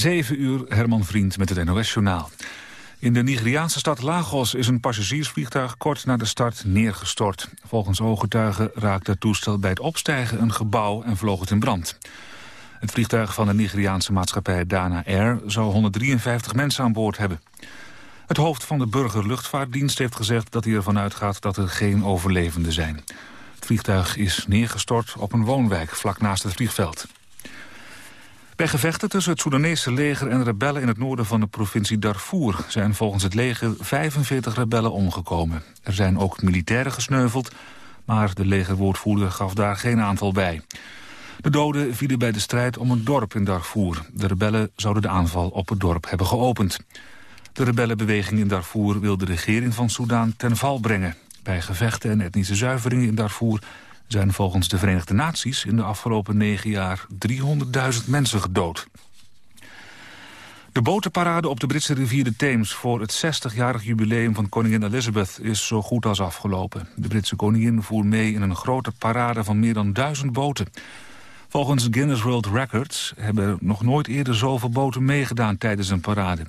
7 uur, Herman Vriend met het NOS-journaal. In de Nigeriaanse stad Lagos is een passagiersvliegtuig kort na de start neergestort. Volgens ooggetuigen raakte het toestel bij het opstijgen een gebouw en vloog het in brand. Het vliegtuig van de Nigeriaanse maatschappij Dana Air zou 153 mensen aan boord hebben. Het hoofd van de burgerluchtvaartdienst heeft gezegd dat hij ervan uitgaat dat er geen overlevenden zijn. Het vliegtuig is neergestort op een woonwijk vlak naast het vliegveld. Bij gevechten tussen het Soedanese leger en rebellen in het noorden van de provincie Darfur zijn volgens het leger 45 rebellen omgekomen. Er zijn ook militairen gesneuveld, maar de legerwoordvoerder gaf daar geen aantal bij. De doden vielen bij de strijd om een dorp in Darfur. De rebellen zouden de aanval op het dorp hebben geopend. De rebellenbeweging in Darfur wil de regering van Soedan ten val brengen. Bij gevechten en etnische zuiveringen in Darfur zijn volgens de Verenigde Naties in de afgelopen negen jaar 300.000 mensen gedood. De botenparade op de Britse rivier de Theems voor het 60-jarig jubileum van koningin Elizabeth is zo goed als afgelopen. De Britse koningin voer mee in een grote parade van meer dan duizend boten. Volgens Guinness World Records hebben nog nooit eerder zoveel boten meegedaan tijdens een parade.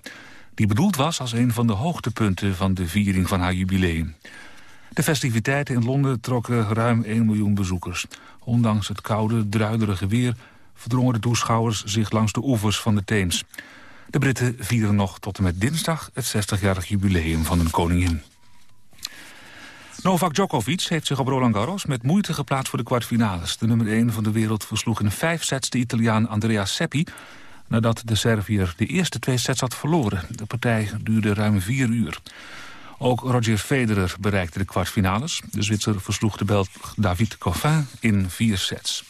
Die bedoeld was als een van de hoogtepunten van de viering van haar jubileum. De festiviteiten in Londen trokken ruim 1 miljoen bezoekers. Ondanks het koude, druiderige weer verdrongen de toeschouwers zich langs de oevers van de Theems. De Britten vieren nog tot en met dinsdag het 60-jarig jubileum van hun koningin. Novak Djokovic heeft zich op Roland Garros met moeite geplaatst voor de kwartfinales. De nummer 1 van de wereld versloeg in vijf sets de Italiaan Andrea Seppi... nadat de Serviër de eerste twee sets had verloren. De partij duurde ruim vier uur. Ook Roger Federer bereikte de kwartfinales. De Zwitser versloeg de Belg David Coffin in vier sets.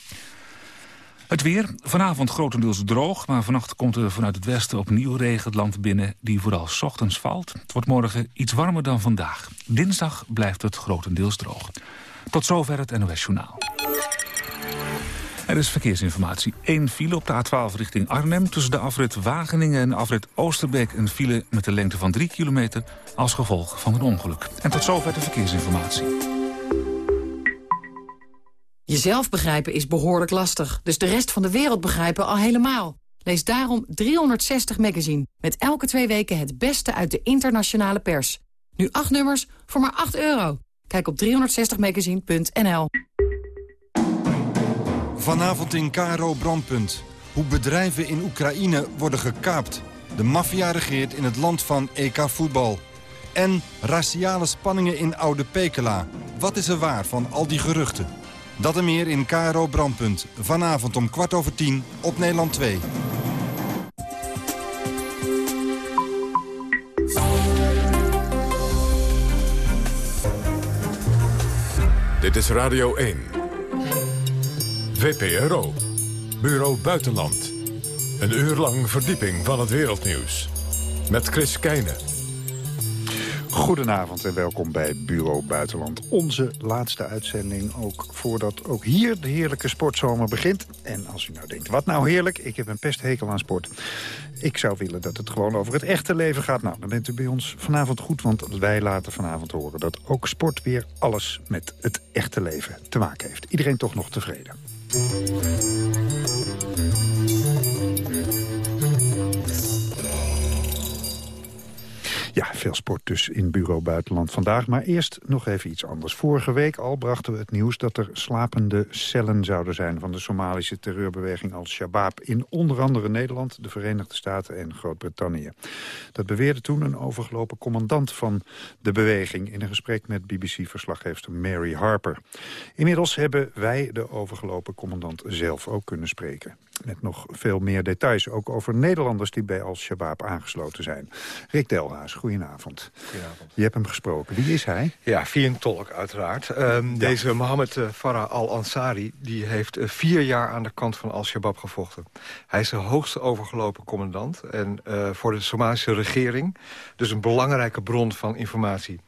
Het weer, vanavond grotendeels droog... maar vannacht komt er vanuit het westen opnieuw regen het land binnen... die vooral s ochtends valt. Het wordt morgen iets warmer dan vandaag. Dinsdag blijft het grotendeels droog. Tot zover het NOS Journaal. Er is verkeersinformatie. Eén file op de A12 richting Arnhem... tussen de afrit Wageningen en de afrit Oosterbeek... een file met een lengte van 3 kilometer als gevolg van een ongeluk. En tot zover de verkeersinformatie. Jezelf begrijpen is behoorlijk lastig, dus de rest van de wereld begrijpen al helemaal. Lees daarom 360 Magazine, met elke twee weken het beste uit de internationale pers. Nu acht nummers voor maar 8 euro. Kijk op 360magazine.nl. Vanavond in Karo Brandpunt. Hoe bedrijven in Oekraïne worden gekaapt. De maffia regeert in het land van EK-voetbal. En raciale spanningen in Oude Pekela. Wat is er waar van al die geruchten? Dat en meer in Karo Brandpunt. Vanavond om kwart over tien op Nederland 2. Dit is Radio 1. VPRO. Bureau Buitenland. Een uur lang verdieping van het wereldnieuws. Met Chris Keijnen. Goedenavond en welkom bij Bureau Buitenland. Onze laatste uitzending ook voordat ook hier de heerlijke sportzomer begint. En als u nou denkt, wat nou heerlijk, ik heb een pesthekel aan sport. Ik zou willen dat het gewoon over het echte leven gaat. Nou, dan bent u bij ons vanavond goed, want wij laten vanavond horen... dat ook sport weer alles met het echte leven te maken heeft. Iedereen toch nog tevreden. Ja, veel sport dus in Bureau Buitenland vandaag. Maar eerst nog even iets anders. Vorige week al brachten we het nieuws dat er slapende cellen zouden zijn... van de Somalische terreurbeweging Al-Shabaab... in onder andere Nederland, de Verenigde Staten en Groot-Brittannië. Dat beweerde toen een overgelopen commandant van de beweging... in een gesprek met BBC-verslaggever Mary Harper. Inmiddels hebben wij de overgelopen commandant zelf ook kunnen spreken. Met nog veel meer details, ook over Nederlanders die bij Al-Shabaab aangesloten zijn. Rick Delhaas, goedenavond. Goedenavond. Je hebt hem gesproken. Wie is hij? Ja, via een tolk uiteraard. Um, Deze Mohammed uh, Farah al-Ansari die heeft uh, vier jaar aan de kant van Al-Shabaab gevochten. Hij is de hoogste overgelopen commandant en uh, voor de Somalische regering. Dus een belangrijke bron van informatie.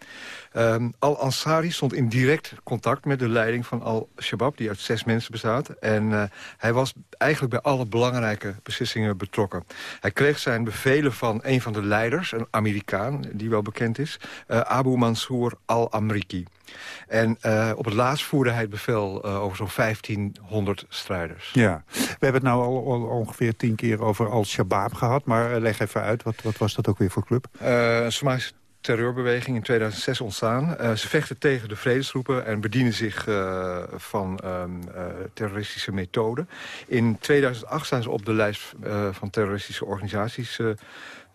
Um, Al-Ansari stond in direct contact met de leiding van Al-Shabaab... die uit zes mensen bestaat. En uh, hij was eigenlijk bij alle belangrijke beslissingen betrokken. Hij kreeg zijn bevelen van een van de leiders, een Amerikaan... die wel bekend is, uh, Abu Mansour al-Amriki. En uh, op het laatst voerde hij het bevel uh, over zo'n 1500 strijders. Ja, we hebben het nou al, al ongeveer tien keer over Al-Shabaab gehad. Maar leg even uit, wat, wat was dat ook weer voor club? een Somalische terreurbeweging in 2006 ontstaan. Uh, ze vechten tegen de vredesgroepen en bedienen zich uh, van um, uh, terroristische methoden. In 2008 zijn ze op de lijst van terroristische organisaties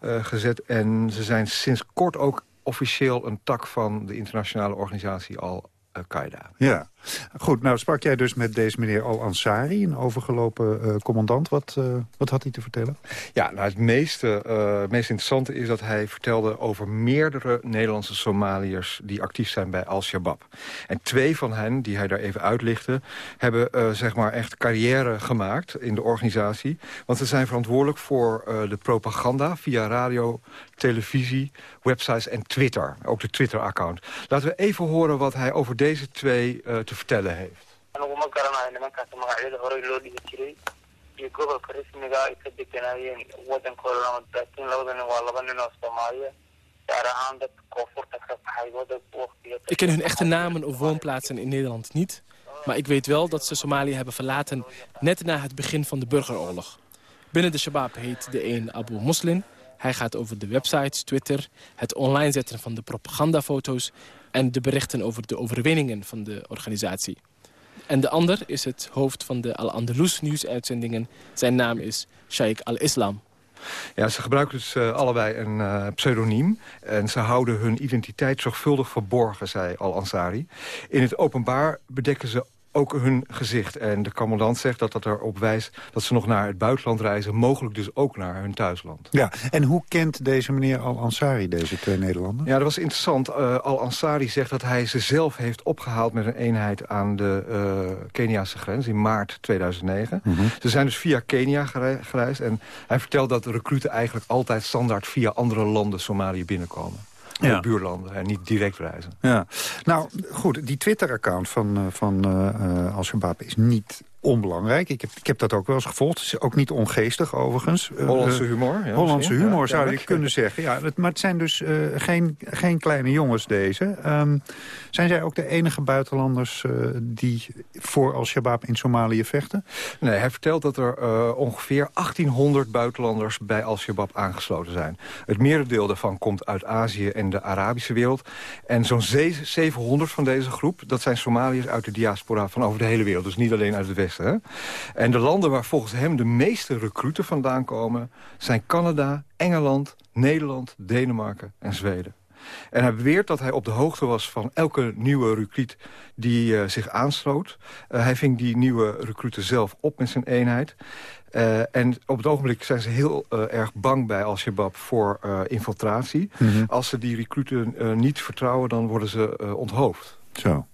gezet. En ze zijn sinds kort ook officieel een tak van de internationale organisatie al Al-Qaeda. Ja, goed. Nou sprak jij dus met deze meneer Al-Ansari, een overgelopen uh, commandant. Wat, uh, wat had hij te vertellen? Ja, nou het meeste, uh, meest interessante is dat hij vertelde over meerdere Nederlandse Somaliërs die actief zijn bij Al-Shabaab. En twee van hen, die hij daar even uitlichtte, hebben zeg maar echt carrière gemaakt in de organisatie. Want ze zijn verantwoordelijk voor de propaganda via radio, televisie, websites en Twitter. Ook de Twitter-account. Laten we even horen wat hij over deze twee te vertellen heeft. Ik ken hun echte namen of woonplaatsen in Nederland niet. Maar ik weet wel dat ze Somalië hebben verlaten net na het begin van de burgeroorlog. Binnen de Shabab heet de een Abu Muslim hij gaat over de websites, Twitter, het online zetten van de propagandafoto's... en de berichten over de overwinningen van de organisatie. En de ander is het hoofd van de Al-Andalus nieuwsuitzendingen. Zijn naam is Sheikh Al-Islam. Ja, ze gebruiken dus uh, allebei een uh, pseudoniem. En ze houden hun identiteit zorgvuldig verborgen, zei Al-Ansari. In het openbaar bedekken ze ook hun gezicht. En de commandant zegt dat dat erop wijst dat ze nog naar het buitenland reizen. Mogelijk dus ook naar hun thuisland. Ja, en hoe kent deze meneer Al-Ansari deze twee Nederlanders? Ja, dat was interessant. Uh, Al-Ansari zegt dat hij ze zelf heeft opgehaald met een eenheid aan de uh, Keniaanse grens in maart 2009. Mm -hmm. Ze zijn dus via Kenia gereisd. En hij vertelt dat de recruten eigenlijk altijd standaard via andere landen Somalië binnenkomen ja. buurlanden en niet direct reizen. Ja. Nou, goed, die Twitter-account van, van uh, Al-Shabaab is niet onbelangrijk. Ik heb, ik heb dat ook wel eens gevolgd. Het is ook niet ongeestig, overigens. Hollandse humor. Ja, Hollandse humor, ja, zou je kunnen zeggen. Ja, het, maar het zijn dus uh, geen, geen kleine jongens, deze. Um, zijn zij ook de enige buitenlanders uh, die voor Al-Shabaab in Somalië vechten? Nee, hij vertelt dat er uh, ongeveer 1800 buitenlanders bij Al-Shabaab aangesloten zijn. Het merendeel daarvan komt uit Azië en de Arabische wereld. En zo'n 700 van deze groep, dat zijn Somaliërs uit de diaspora van over de hele wereld. Dus niet alleen uit het Westen. En de landen waar volgens hem de meeste recruten vandaan komen... zijn Canada, Engeland, Nederland, Denemarken en Zweden. En hij beweert dat hij op de hoogte was van elke nieuwe recruit die uh, zich aansloot. Uh, hij ving die nieuwe recruten zelf op met zijn eenheid. Uh, en op het ogenblik zijn ze heel erg bang bij Al-Shabaab voor infiltratie. Mm -hmm. Als ze die recruten niet vertrouwen, dan worden ze onthoofd. Zo.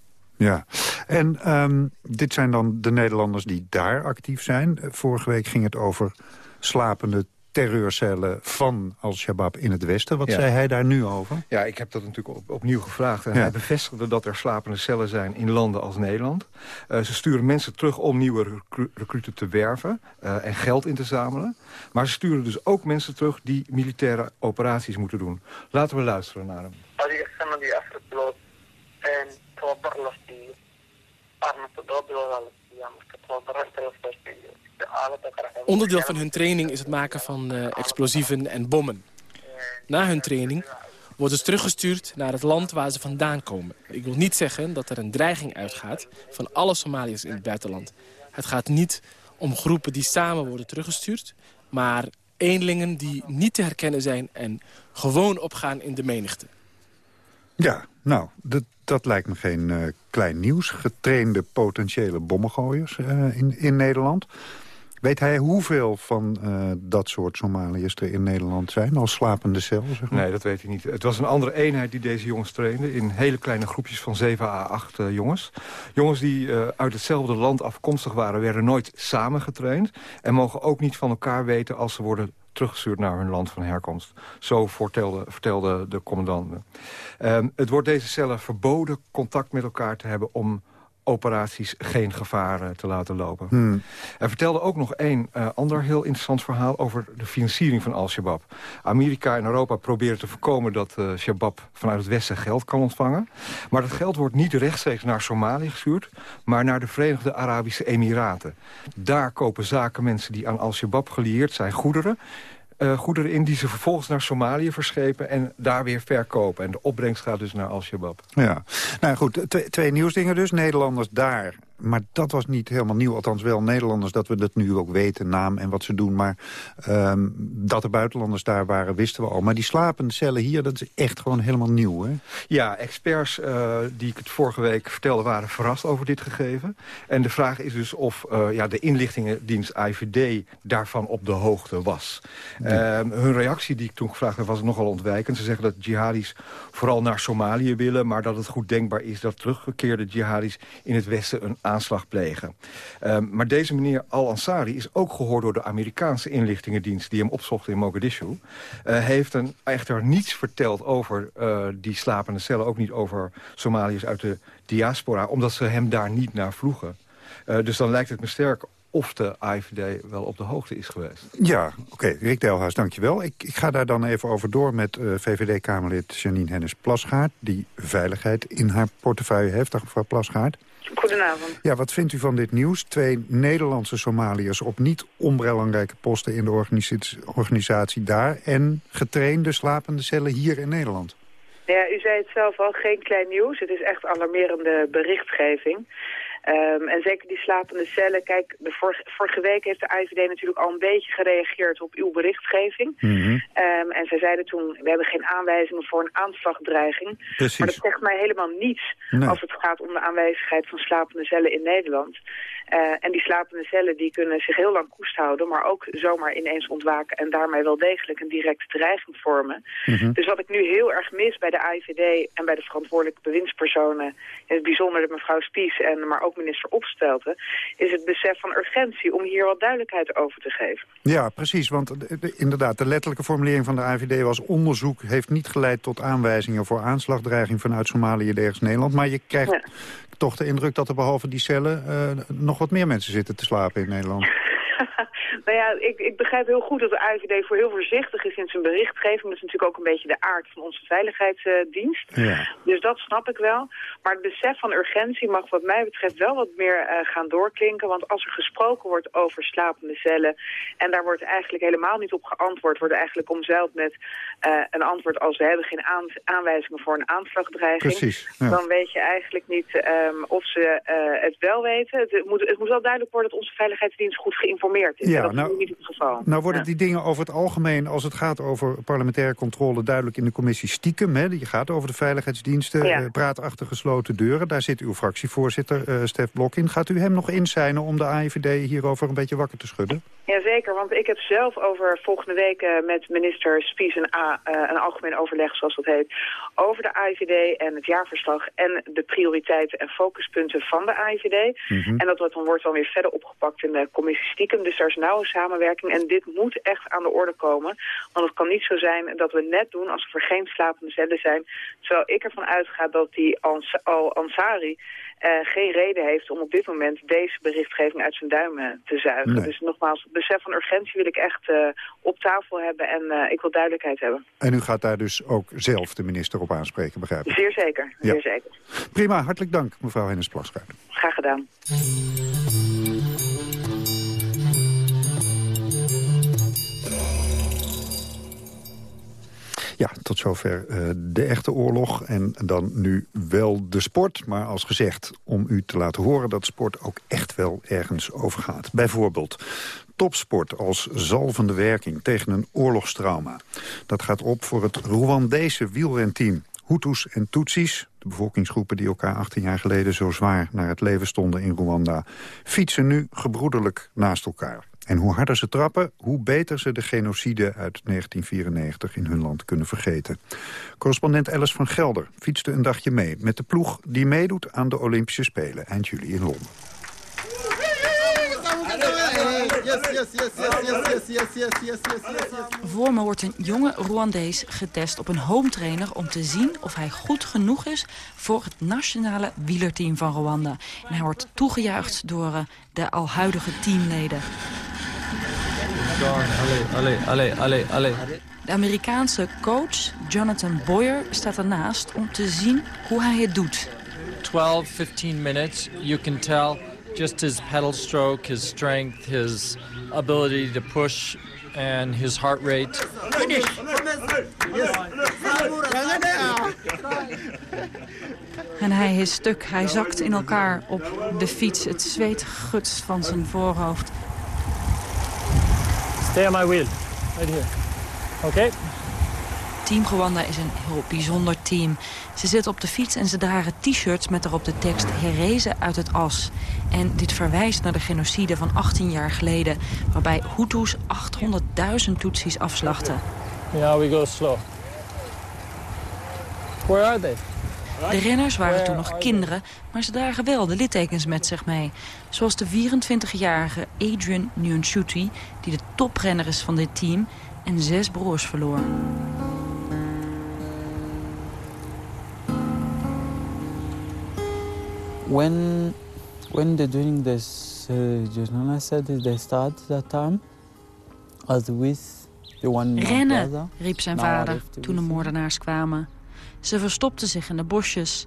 Ja, en um, dit zijn dan de Nederlanders die daar actief zijn. Vorige week ging het over slapende terreurcellen van Al-Shabaab in het Westen. Wat ja. zei hij daar nu over? Ja, ik heb dat natuurlijk op, opnieuw gevraagd. En ja. hij bevestigde dat er slapende cellen zijn in landen als Nederland. Uh, ze sturen mensen terug om nieuwe recru recruten te werven uh, en geld in te zamelen. Maar ze sturen dus ook mensen terug die militaire operaties moeten doen. Laten we luisteren naar hem. Onderdeel van hun training is het maken van uh, explosieven en bommen. Na hun training worden ze teruggestuurd naar het land waar ze vandaan komen. Ik wil niet zeggen dat er een dreiging uitgaat van alle Somaliërs in het buitenland. Het gaat niet om groepen die samen worden teruggestuurd... maar eenlingen die niet te herkennen zijn en gewoon opgaan in de menigte. Ja, nou, dat, dat lijkt me geen uh, klein nieuws. Getrainde potentiële bommengooiers uh, in, in Nederland. Weet hij hoeveel van uh, dat soort Somaliërs er in Nederland zijn? Als slapende cel, zeg maar? Nee, dat weet hij niet. Het was een andere eenheid die deze jongens trainde. In hele kleine groepjes van 7 à 8 uh, jongens. Jongens die uit hetzelfde land afkomstig waren... werden nooit samen getraind. En mogen ook niet van elkaar weten als ze worden teruggestuurd naar hun land van herkomst. Zo vertelde, vertelde de commandant. Um, het wordt deze cellen verboden contact met elkaar te hebben... om operaties geen gevaar eh, te laten lopen. Hmm. Hij vertelde ook nog één uh, ander heel interessant verhaal... over de financiering van Al-Shabaab. Amerika en Europa proberen te voorkomen dat uh, Shabaab vanuit het Westen geld kan ontvangen. Maar dat geld wordt niet rechtstreeks naar Somalië gestuurd... maar naar de Verenigde Arabische Emiraten. Daar kopen zakenmensen die aan Al-Shabaab gelieerd zijn goederen... Uh, goederen in die ze vervolgens naar Somalië verschepen... en daar weer verkopen. En de opbrengst gaat dus naar Al-Shabaab. Ja, nou goed, twee nieuwsdingen dus. Nederlanders daar maar dat was niet helemaal nieuw. Althans wel Nederlanders dat we dat nu ook weten, naam en wat ze doen. Maar um, dat er buitenlanders daar waren, wisten we al. Maar die slapende cellen hier, dat is echt gewoon helemaal nieuw, hè? Ja, experts uh, die ik het vorige week vertelde... waren verrast over dit gegeven. En de vraag is dus of uh, ja, de inlichtingendienst IVD daarvan op de hoogte was. Ja. Uh, hun reactie die ik toen gevraagd heb was nogal ontwijkend. Ze zeggen dat jihadis vooral naar Somalië willen... maar dat het goed denkbaar is dat teruggekeerde jihadis in het Westen... een aanslag plegen. Um, maar deze meneer Al-Ansari is ook gehoord door de Amerikaanse inlichtingendienst... die hem opzocht in Mogadishu. Uh, heeft een, echter niets verteld over uh, die slapende cellen. Ook niet over Somaliërs uit de diaspora. Omdat ze hem daar niet naar vroegen. Uh, dus dan lijkt het me sterk of de AIVD wel op de hoogte is geweest. Ja, oké. Okay. Rick Delhuis, dankjewel. Ik, ik ga daar dan even over door met VVD-Kamerlid Janine Hennis-Plasgaard... die veiligheid in haar portefeuille heeft. Mevrouw Plasgaard. Goedenavond. Ja, wat vindt u van dit nieuws? Twee Nederlandse Somaliërs op niet onbelangrijke posten in de organisatie, organisatie daar... en getrainde slapende cellen hier in Nederland. Ja, u zei het zelf al, geen klein nieuws. Het is echt alarmerende berichtgeving. Um, en zeker die slapende cellen. Kijk, de vorige, vorige week heeft de IVD natuurlijk al een beetje gereageerd op uw berichtgeving. Mm -hmm. Um, en zij zeiden toen, we hebben geen aanwijzingen voor een aanslagdreiging. Precies. Maar dat zegt mij helemaal niets Nee. als het gaat om de aanwezigheid van slapende cellen in Nederland. Uh, en die slapende cellen die kunnen zich heel lang koest houden, maar ook zomaar ineens ontwaken en daarmee wel degelijk een directe dreiging vormen. Mhm. Dus wat ik nu heel erg mis bij de AIVD en bij de verantwoordelijke bewindspersonen, in het bijzonder de mevrouw Spies en maar ook minister Opstelten, is het besef van urgentie om hier wat duidelijkheid over te geven. Ja, precies. Want de- de- inderdaad, de letterlijke formulering van de AVD was... onderzoek heeft niet geleid tot aanwijzingen voor aanslagdreiging vanuit Somalië tegen Nederland. Maar je krijgt Ja. toch de indruk dat er behalve die cellen... eh, nog wat meer mensen zitten te slapen in Nederland. nou ja, ik, ik begrijp heel goed dat de AIVD voor heel voorzichtig is in zijn berichtgeving. Dat is natuurlijk ook een beetje de aard van onze veiligheidsdienst. Ja. Dus dat snap ik wel. Maar het besef van urgentie mag wat mij betreft wel wat meer eh, gaan doorklinken. Want als er gesproken wordt over slapende cellen... en daar wordt eigenlijk helemaal niet op geantwoord... wordt eigenlijk omzeild met eh, een antwoord als... we hebben geen aan- aanwijzingen voor een aanslagdreiging... Precies. Ja. dan weet je eigenlijk niet ehm, of ze eh, het wel weten. Het, het moet, het moet wel duidelijk worden dat onze veiligheidsdienst goed geïnformeerd is. Ja, dat nou- is nu niet het geval. Nou worden Ja. die dingen over het algemeen, als het gaat over parlementaire controle... duidelijk in de commissie stiekem. Hè? Je gaat over de veiligheidsdiensten, Ja. eh, praat achter gesloten deuren. Daar zit uw fractievoorzitter, eh Stef Blok, in. Gaat u hem nog inzijnen om de AIVD hierover een beetje wakker te schudden? Jazeker, want ik heb zelf over volgende week eh, met minister Spies een, A- eh, een algemeen overleg, zoals dat heet, over de AIVD en het jaarverslag en de prioriteiten en focuspunten van de AIVD. Mhm. En dat wordt dan, wordt dan weer verder opgepakt in de commissie stiekem. Dus daar is nauwe samenwerking en dit moet echt aan de orde komen. Want het kan niet zo zijn dat we net doen alsof er geen slapende cellen zijn. Terwijl ik ervan uitga dat die Ans- Al-Ansari geen reden heeft om op dit moment deze berichtgeving uit zijn duimen te zuigen. Nee. Dus nogmaals, het besef van urgentie wil ik echt eh, op tafel hebben en eh, ik wil duidelijkheid hebben. En u gaat daar dus ook zelf de minister op aanspreken, begrijp ik? Zeer zeker, Ja. zeer zeker. Prima, hartelijk dank, mevrouw Hennis. Graag gedaan. Ja, tot zover eh, de echte oorlog. En dan nu wel de sport. Maar als gezegd, om u te laten horen dat sport ook echt wel ergens over gaat. Bijvoorbeeld topsport als zalvende werking tegen een oorlogstrauma. Dat gaat op voor het Rwandese wielrenteam. Hutus en Tutsis, de bevolkingsgroepen die elkaar 18 jaar geleden zo zwaar naar het leven stonden in Rwanda, fietsen nu gebroederlijk naast elkaar. En hoe harder ze trappen, hoe beter ze de genocide uit 1994 in hun land kunnen vergeten. Correspondent Alice van Gelder fietste een dagje mee met de ploeg die meedoet aan de Olympische Spelen eind juli in Londen. Voor me wordt een jonge Rwandees getest op een home trainer om te zien of hij goed genoeg is voor het nationale wielerteam van Rwanda. En hij wordt toegejuicht door eh, de al huidige teamleden. Allez, allez, allez, allez. De Amerikaanse coach Jonathan Boyer staat ernaast om te zien hoe hij het doet. 12, 15 minutes, you can tell just his pedal stroke, his strength, his ability to push and his heart rate. Finish. En hij is stuk, hij zakt in elkaar op de fiets. Het zweet gutst van zijn voorhoofd. Stay on my wheel, right here. Oké. Team Rwanda is een heel bijzonder team. Ze zitten op de fiets en ze dragen t-shirts met erop de tekst herrezen uit het as. En dit verwijst naar de genocide van 18 jaar geleden... waarbij Hutus 800.000 Tutsis afslachten. Ja, we go slow. Where are they? De renners waren toen nog kinderen, maar ze dragen wel de littekens met zich mee. Zoals de 24-jarige Adrian Nyunshuti, die de toprenner is van dit team... en zes broers verloor. When, when they're doing this uh, said they start that time as with the one Rennen, riep zijn vader toen de moordenaars kwamen. Ze verstopten zich in de bosjes.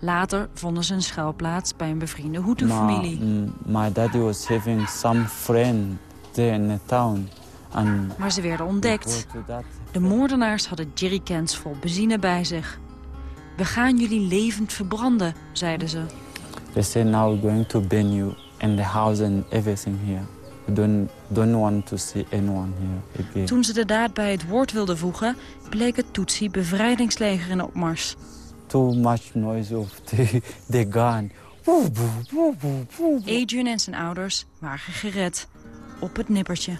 Later vonden ze een schuilplaats bij een bevriende Hutu-familie. My, daddy was having some friend there in the town. And maar ze werden ontdekt. De moordenaars hadden jerrycans vol benzine bij zich. We gaan jullie levend verbranden, zeiden ze. They said now we're going to burn you in the house and everything here. We don't, don't want to see anyone here again. Toen ze de daad bij het woord wilden voegen, bleek het Tutsi bevrijdingsleger in opmars. Too much noise of the, the gun. Adrian en zijn ouders waren gered. Op het nippertje.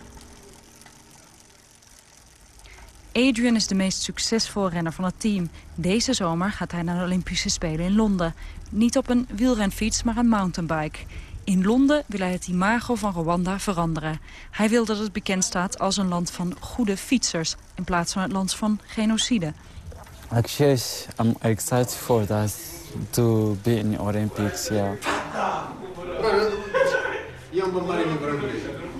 Adrian is de meest succesvolle renner van het team. Deze zomer gaat hij naar de Olympische Spelen in Londen. Niet op een wielrenfiets, maar een mountainbike. In Londen wil hij het imago van Rwanda veranderen. Hij wil dat het bekend staat als een land van goede fietsers... in plaats van het land van genocide. Actually, I'm excited for that to be in the Olympics, yeah.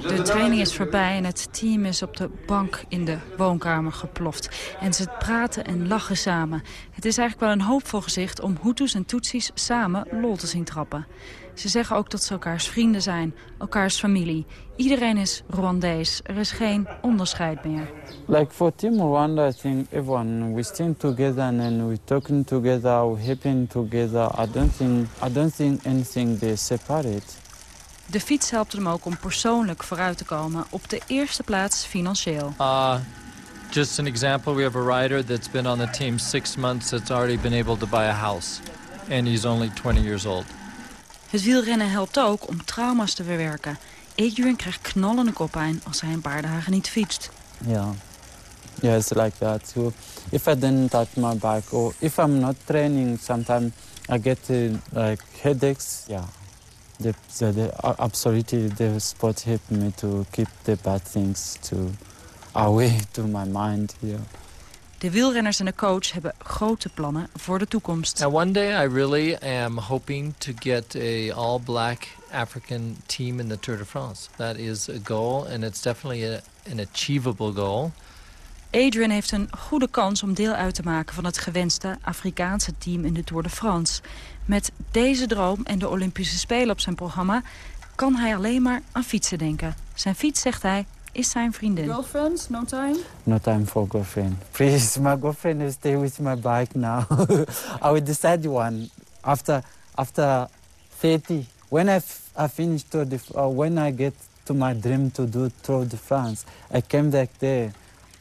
De training is voorbij en het team is op de bank in de woonkamer geploft. En ze praten en lachen samen. Het is eigenlijk wel een hoopvol gezicht om Hutus en Tutsis samen lol te zien trappen. Ze zeggen ook dat ze elkaars vrienden zijn, elkaars familie. Iedereen is Rwandees. Er is geen onderscheid meer. Like for Team Rwanda, I think everyone we stand together and we talking together, we helping together. I don't think I don't think anything they separate. De fiets helpt hem ook om persoonlijk vooruit te komen. Op de eerste plaats financieel. Uh, just an example, we have a rider that's been on the team six months that's already been able to buy a house. And he's only 20 years old. Het wielrennen helpt ook om trauma's te verwerken. Adrian krijgt knallende koppijn als hij een paar dagen niet fietst. Ja, yeah, it's like that. So if I didn't touch my bike or if I'm not training, sometimes I get uh, like headaches. Yeah, the, the, the, absolutely the sport helped me to keep the bad things to away to my mind. Yeah. De wielrenners en de coach hebben grote plannen voor de toekomst. And one day I really am hoping to get a all-black African team in the Tour de France. That is a goal and it's definitely a, an achievable goal. Adrian heeft een goede kans om deel uit te maken van het gewenste Afrikaanse team in de Tour de France. Met deze droom en de Olympische Spelen op zijn programma kan hij alleen maar aan fietsen denken. Zijn fiets, zegt hij, is zijn vriendin. Girlfriend, no time? No time for girlfriend. Please, my girlfriend will stay with my bike now. I will decide one after after 30. When I, I finish to the, uh, when I get to my dream to do Tour de France, I came back there.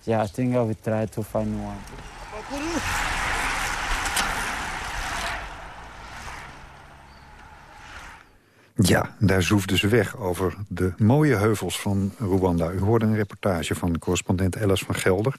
Yeah, I think I will try to find one. Ja, daar zoefden ze weg over de mooie heuvels van Rwanda. U hoorde een reportage van correspondent Ellis van Gelder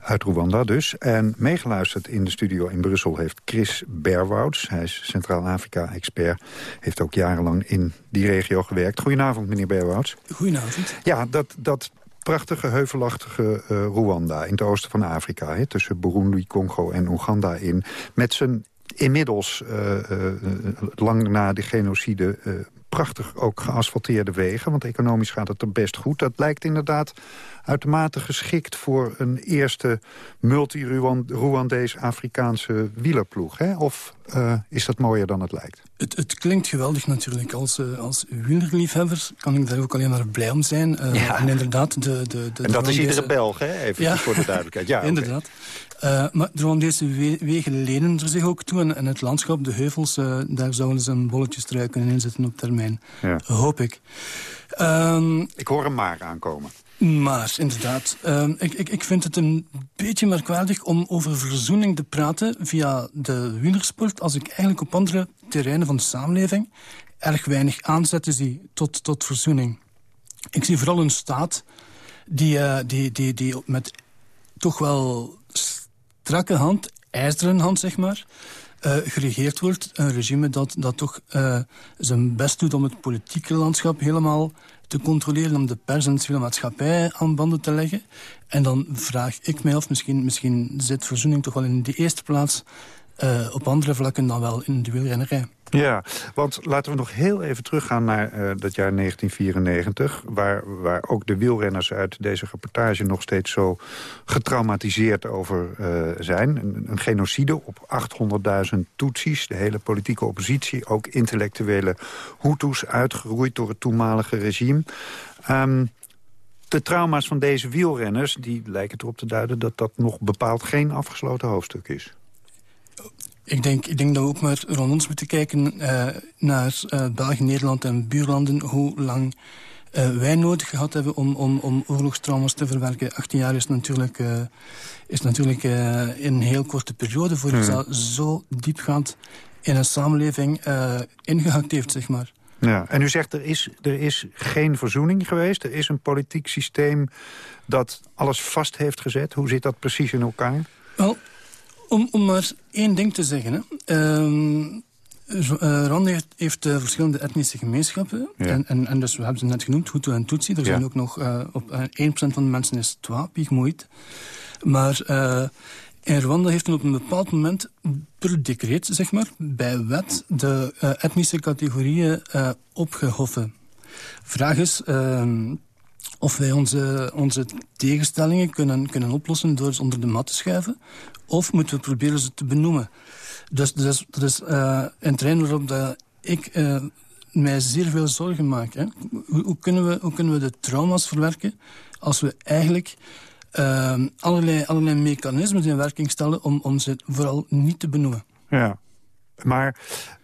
uit Rwanda dus. En meegeluisterd in de studio in Brussel heeft Chris Berwouds. Hij is Centraal-Afrika-expert, heeft ook jarenlang in die regio gewerkt. Goedenavond, meneer Berwouds. Goedenavond. Ja, dat, dat prachtige heuvelachtige uh, Rwanda in het oosten van Afrika... Tussen Burundi, Congo en Oeganda in... met zijn inmiddels, uh, uh, lang na de genocide... prachtig ook geasfalteerde wegen, want economisch gaat het er best goed. Dat lijkt inderdaad uitermate geschikt voor een eerste multi-Rwandees-Afrikaanse wielerploeg. Hè? Of uh, is dat mooier dan het lijkt? Het, het klinkt geweldig natuurlijk. Als, uh, als wielerliefhebber kan ik daar ook alleen maar blij om zijn. Uh, ja. En inderdaad, de, de, de en dat is iedere Belg, hè? Even ja. voor de duidelijkheid. Ja, inderdaad. Okay. maar de Rwandese we wegen lenen er zich ook toe. En, en het landschap, de heuvels, daar zouden ze een bolletjestrui kunnen inzetten op termijn. Ja. Hoop ik. Um, ik hoor een maar aankomen. Maar, inderdaad. Uh, ik, ik, ik vind het een beetje merkwaardig om over verzoening te praten via de wielersport... als ik eigenlijk op andere terreinen van de samenleving erg weinig aanzetten zie tot, tot verzoening. Ik zie vooral een staat die, uh, die, die, die met toch wel strakke hand, ijzeren hand zeg maar... Uh, geregeerd wordt. Een regime dat, dat toch uh, zijn best doet om het politieke landschap helemaal te controleren... om de pers en de maatschappij aan banden te leggen. En dan vraag ik mij af, misschien, misschien zit verzoening toch wel in de eerste plaats... Uh, op andere vlakken dan wel in de wielrennerij. Ja, want laten we nog heel even teruggaan naar uh, dat jaar 1994... Waar, waar ook de wielrenners uit deze reportage nog steeds zo getraumatiseerd over uh, zijn. Een, genocide op 800.000 Tutsis, de hele politieke oppositie... ook intellectuele Hutus, uitgeroeid door het toenmalige regime... Um, de trauma's van deze wielrenners die lijken erop te duiden... dat dat nog bepaald geen afgesloten hoofdstuk is. Ik denk, ik denk dat we ook maar rond ons moeten kijken uh, naar uh, België, Nederland en buurlanden. Hoe lang uh, wij nodig gehad hebben om, om, om oorlogstrauma's te verwerken. 18 jaar is natuurlijk, is natuurlijk een heel korte periode voor je hmm. zo diepgaand in een samenleving ingehakt heeft, zeg maar. Ja, en u zegt er is, er is geen verzoening geweest. Er is een politiek systeem dat alles vast heeft gezet. Hoe zit dat precies in elkaar? Wel, om, om maar één ding te zeggen. Hè. Uh, Rwanda heeft, heeft uh, verschillende etnische gemeenschappen. En, en, en, dus we hebben ze net genoemd, Hutu en Tutsi. Er zijn ook nog, uh, op 1% van de mensen is Twa, Pigmoit. Maar in Rwanda heeft men op een bepaald moment per decreet, zeg maar, bij wet, de etnische categorieën opgehoffen. Vraag is ehm, of wij onze, onze tegenstellingen kunnen, kunnen oplossen door ze onder de mat te schuiven. Of moeten we proberen ze te benoemen. Dus, dus dat is uh, een terrein waarop dat ik uh, mij zeer veel zorgen maak. Hè. Hoe, kunnen we, hoe kunnen we de trauma's verwerken als we eigenlijk uh, allerlei, allerlei mechanismen in werking stellen om, om ze vooral niet te benoemen? Ja, maar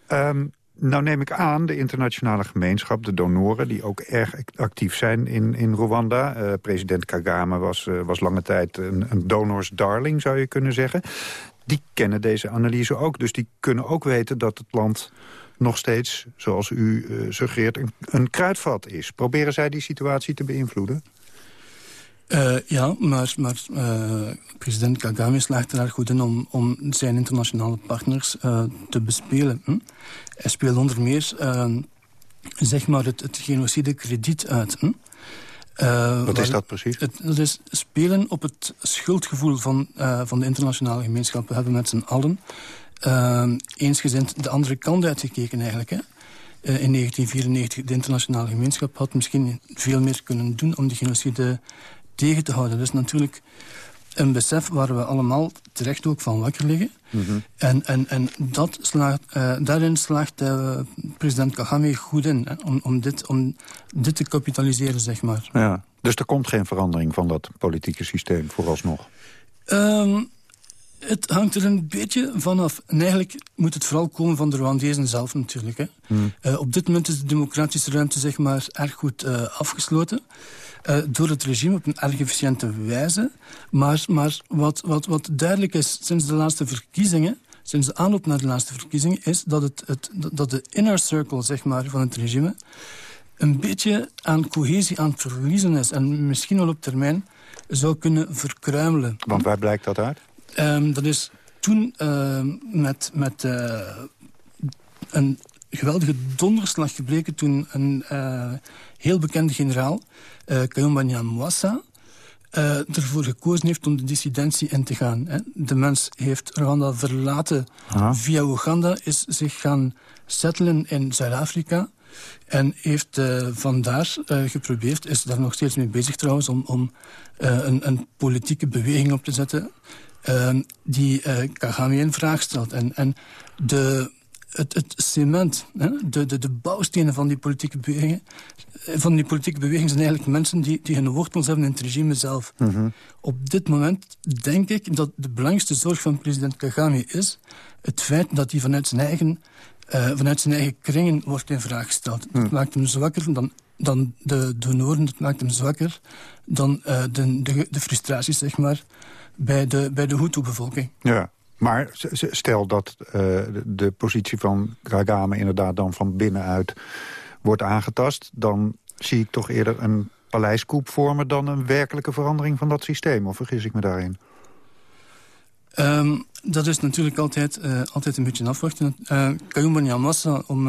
um, nou neem ik aan, de internationale gemeenschap, de donoren... die ook erg actief zijn in, in Rwanda. Uh, president Kagame was, uh, was lange tijd een, een donors darling, zou je kunnen zeggen. Die kennen deze analyse ook. Dus die kunnen ook weten dat het land nog steeds, zoals u uh, suggereert, een, een kruidvat is. Proberen zij die situatie te beïnvloeden? Uh, ja, maar, maar uh, president Kagame slaagt er erg goed in om, om zijn internationale partners uh, te bespelen. Hm? Hij speelt onder meer zeg maar het, het genocide krediet uit. Hm? Wat is dat precies? Het, dat is spelen op het schuldgevoel van, van de internationale gemeenschap. We hebben met z'n allen eensgezind de andere kant uitgekeken eigenlijk. Hè? in 1994, de internationale gemeenschap had misschien veel meer kunnen doen om die genocide tegen te houden. Dat is natuurlijk een besef waar we allemaal terecht ook van wakker liggen. Mhm. En, en, en dat slaagt, uh, daarin slaagt uh, president Kagame goed in, hè, om, om, dit, om dit te kapitaliseren, zeg maar. Ja, dus er komt geen verandering van dat politieke systeem vooralsnog? Um, het hangt er een beetje vanaf. En eigenlijk moet het vooral komen van de Rwandezen zelf natuurlijk. Hè. Hmm. Uh, op dit moment is de democratische ruimte zeg maar, erg goed afgesloten. Uh, door het regime op een erg efficiënte wijze. Maar, maar wat, wat, wat duidelijk is sinds de laatste verkiezingen sinds de aanloop naar de laatste verkiezingen... is dat, het, het, dat de inner circle zeg maar, van het regime een beetje aan cohesie aan het verliezen is. En misschien wel op termijn zou kunnen verkruimelen. Want waar blijkt dat uit? Um, dat is toen uh, met, met uh, een geweldige donderslag gebleken... toen een uh, heel bekende generaal, uh, Kayumba Nyamwasa... Uh, ervoor gekozen heeft om de dissidentie in te gaan. Hè. De mens heeft Rwanda verlaten Aha. via Oeganda... is zich gaan settelen in Zuid-Afrika... En heeft uh, vandaar uh, geprobeerd, is daar nog steeds mee bezig trouwens... om, om uh, een, een, politieke beweging op te zetten... die Kagame in vraag stelt. En, en de, het, het cement, hè, de, de, de bouwstenen van die politieke bewegingen... van die politieke beweging zijn eigenlijk mensen die, die hun wortels hebben in het regime zelf. Mm -hmm. Op dit moment denk ik dat de belangrijkste zorg van president Kagame is... het feit dat hij vanuit zijn eigen uh, vanuit zijn eigen kringen wordt in vraag gesteld. Dat maakt hem zwakker dan, dan de donoren, dat maakt hem zwakker dan uh, de, de, de, frustraties, zeg maar, bij de, bij de Hutu-bevolking. Ja, maar stel dat uh, de, positie van Kagame inderdaad dan van binnenuit wordt aangetast... dan zie ik toch eerder een paleiskoep vormen dan een werkelijke verandering van dat systeem. Of vergis ik me daarin? Um, dat is natuurlijk altijd, uh, altijd een beetje afwachten. Uh, Kayumba Nyamasa, om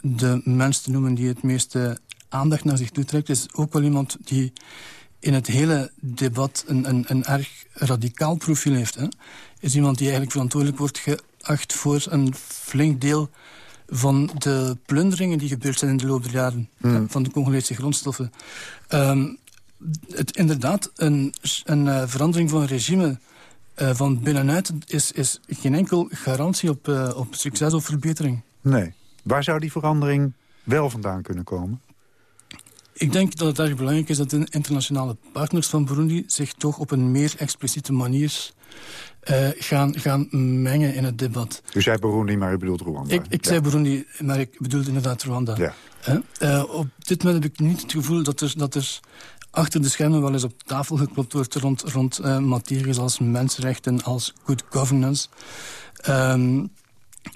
de mens te noemen die het meeste aandacht naar zich toe trekt... is ook wel iemand die in het hele debat een, een, een erg radicaal profiel heeft. Hè? Is iemand die eigenlijk verantwoordelijk wordt geacht voor een flink deel van de plunderingen die gebeurd zijn in de loop der jaren hmm. van de Congolese grondstoffen. Um, het, inderdaad, een, een verandering van regime uh, van binnenuit is, is geen enkel garantie op, uh, op succes of verbetering. Nee. Waar zou die verandering wel vandaan kunnen komen? Ik denk dat het erg belangrijk is dat de internationale partners van Burundi... zich toch op een meer expliciete manier uh, gaan, gaan mengen in het debat. U zei Burundi, maar u bedoelt Rwanda. Ik, ik ja. zei Burundi, maar ik bedoelde inderdaad Rwanda. Ja. Uh, op dit moment heb ik niet het gevoel dat er, dat er achter de schermen wel eens op tafel geklopt wordt... rond, rond uh, materies als mensenrechten, als good governance. Um,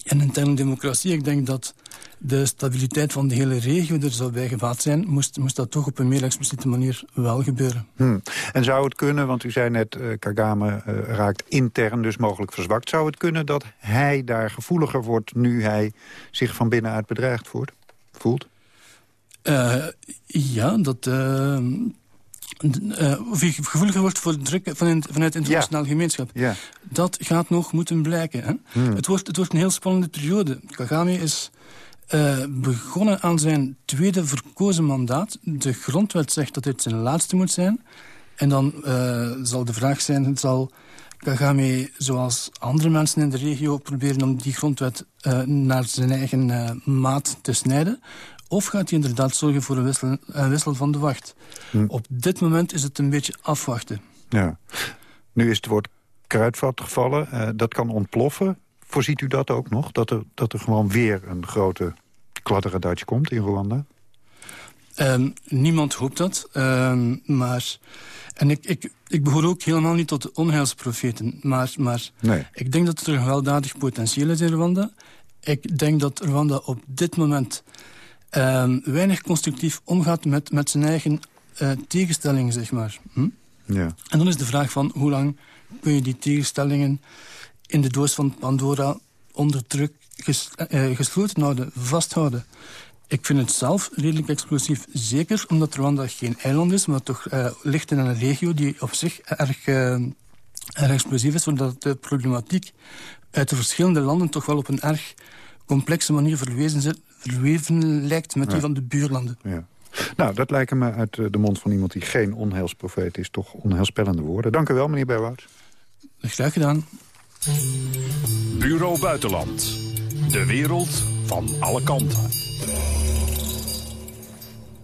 en interne democratie, ik denk dat de stabiliteit van de hele regio er zou bij gebaat zijn... moest, moest dat toch op een meer expliciete manier wel gebeuren. Hmm. En zou het kunnen, want u zei net, uh, Kagame uh, raakt intern dus mogelijk verzwakt... zou het kunnen dat hij daar gevoeliger wordt nu hij zich van binnenuit bedreigd voelt? voelt? Uh, ja, dat, uh, of je gevoeliger wordt voor druk van, vanuit de internationale ja. gemeenschap. Ja. Dat gaat nog moeten blijken. Hè? Hmm. Het, wordt, het wordt een heel spannende periode. Kagame is uh, begonnen aan zijn tweede verkozen mandaat. De grondwet zegt dat dit zijn laatste moet zijn. En dan uh, zal de vraag zijn, zal Kagame, zoals andere mensen in de regio... proberen om die grondwet uh, naar zijn eigen maat te snijden? Of gaat hij inderdaad zorgen voor een wissel, een wissel van de wacht? Hm. Op dit moment is het een beetje afwachten. Ja. Nu is het woord kruidvat gevallen. Uh, dat kan ontploffen. Voorziet u dat ook nog? Dat er, dat er gewoon weer een grote kladderadadje komt in Rwanda? Um, niemand hoopt dat. Um, maar... En ik, ik, ik behoor ook helemaal niet tot de onheilsprofeten. Maar, maar nee. ik denk dat er gewelddadig potentieel is in Rwanda. Ik denk dat Rwanda op dit moment uh, weinig constructief omgaat met, met zijn eigen uh, tegenstellingen, zeg maar. Hm? Ja. En dan is de vraag van hoe lang kun je die tegenstellingen in de doos van Pandora onder druk ges, uh, gesloten houden, vasthouden. Ik vind het zelf redelijk explosief. Zeker omdat Rwanda geen eiland is, maar toch uh, ligt in een regio die op zich erg, erg explosief is. Zodat de problematiek uit de verschillende landen toch wel op een erg complexe manier verwezen, zit, verweven lijkt met die van de buurlanden. Ja. Nou, dat lijken me uit eh, de mond van iemand die geen onheilsprofeet is... toch onheilspellende woorden. Dank u wel, meneer Berwoud. Graag gedaan. Bureau Buitenland. De wereld van alle kanten.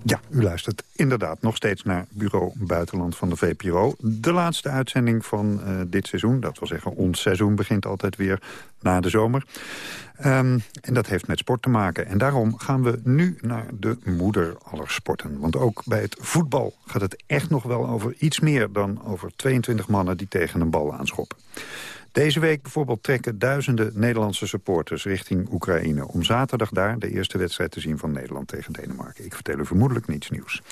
Ja, u luistert inderdaad nog steeds naar Bureau Buitenland van de VPRO. De laatste uitzending van uh, dit seizoen, dat wil zeggen ons seizoen... begint altijd weer na de zomer. Um, en dat heeft met sport te maken. En daarom gaan we nu naar de moeder aller sporten. Want ook bij het voetbal gaat het echt nog wel over iets meer... dan over 22 mannen die tegen een bal aanschoppen. Deze week bijvoorbeeld trekken duizenden Nederlandse supporters richting Oekraïne... om zaterdag daar de eerste wedstrijd te zien van Nederland tegen Denemarken. Ik vertel u vermoedelijk niets nieuws.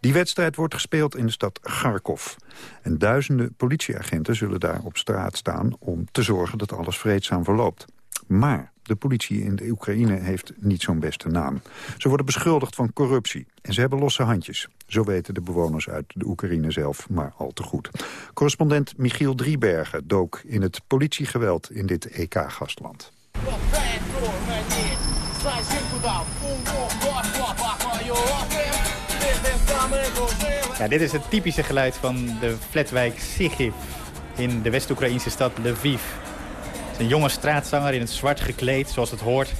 Die wedstrijd wordt gespeeld in de stad Kharkov. En duizenden politieagenten zullen daar op straat staan... om te zorgen dat alles vreedzaam verloopt. Maar de politie in de Oekraïne heeft niet zo'n beste naam. Ze worden beschuldigd van corruptie en ze hebben losse handjes. Zo weten de bewoners uit de Oekraïne zelf maar al te goed. Correspondent Michiel Driebergen dook in het politiegeweld in dit EK-gastland. Ja, dit is het typische geluid van de flatwijk Sigiv in de West-Oekraïnse stad Lviv een jonge straatzanger in het zwart gekleed, zoals het hoort.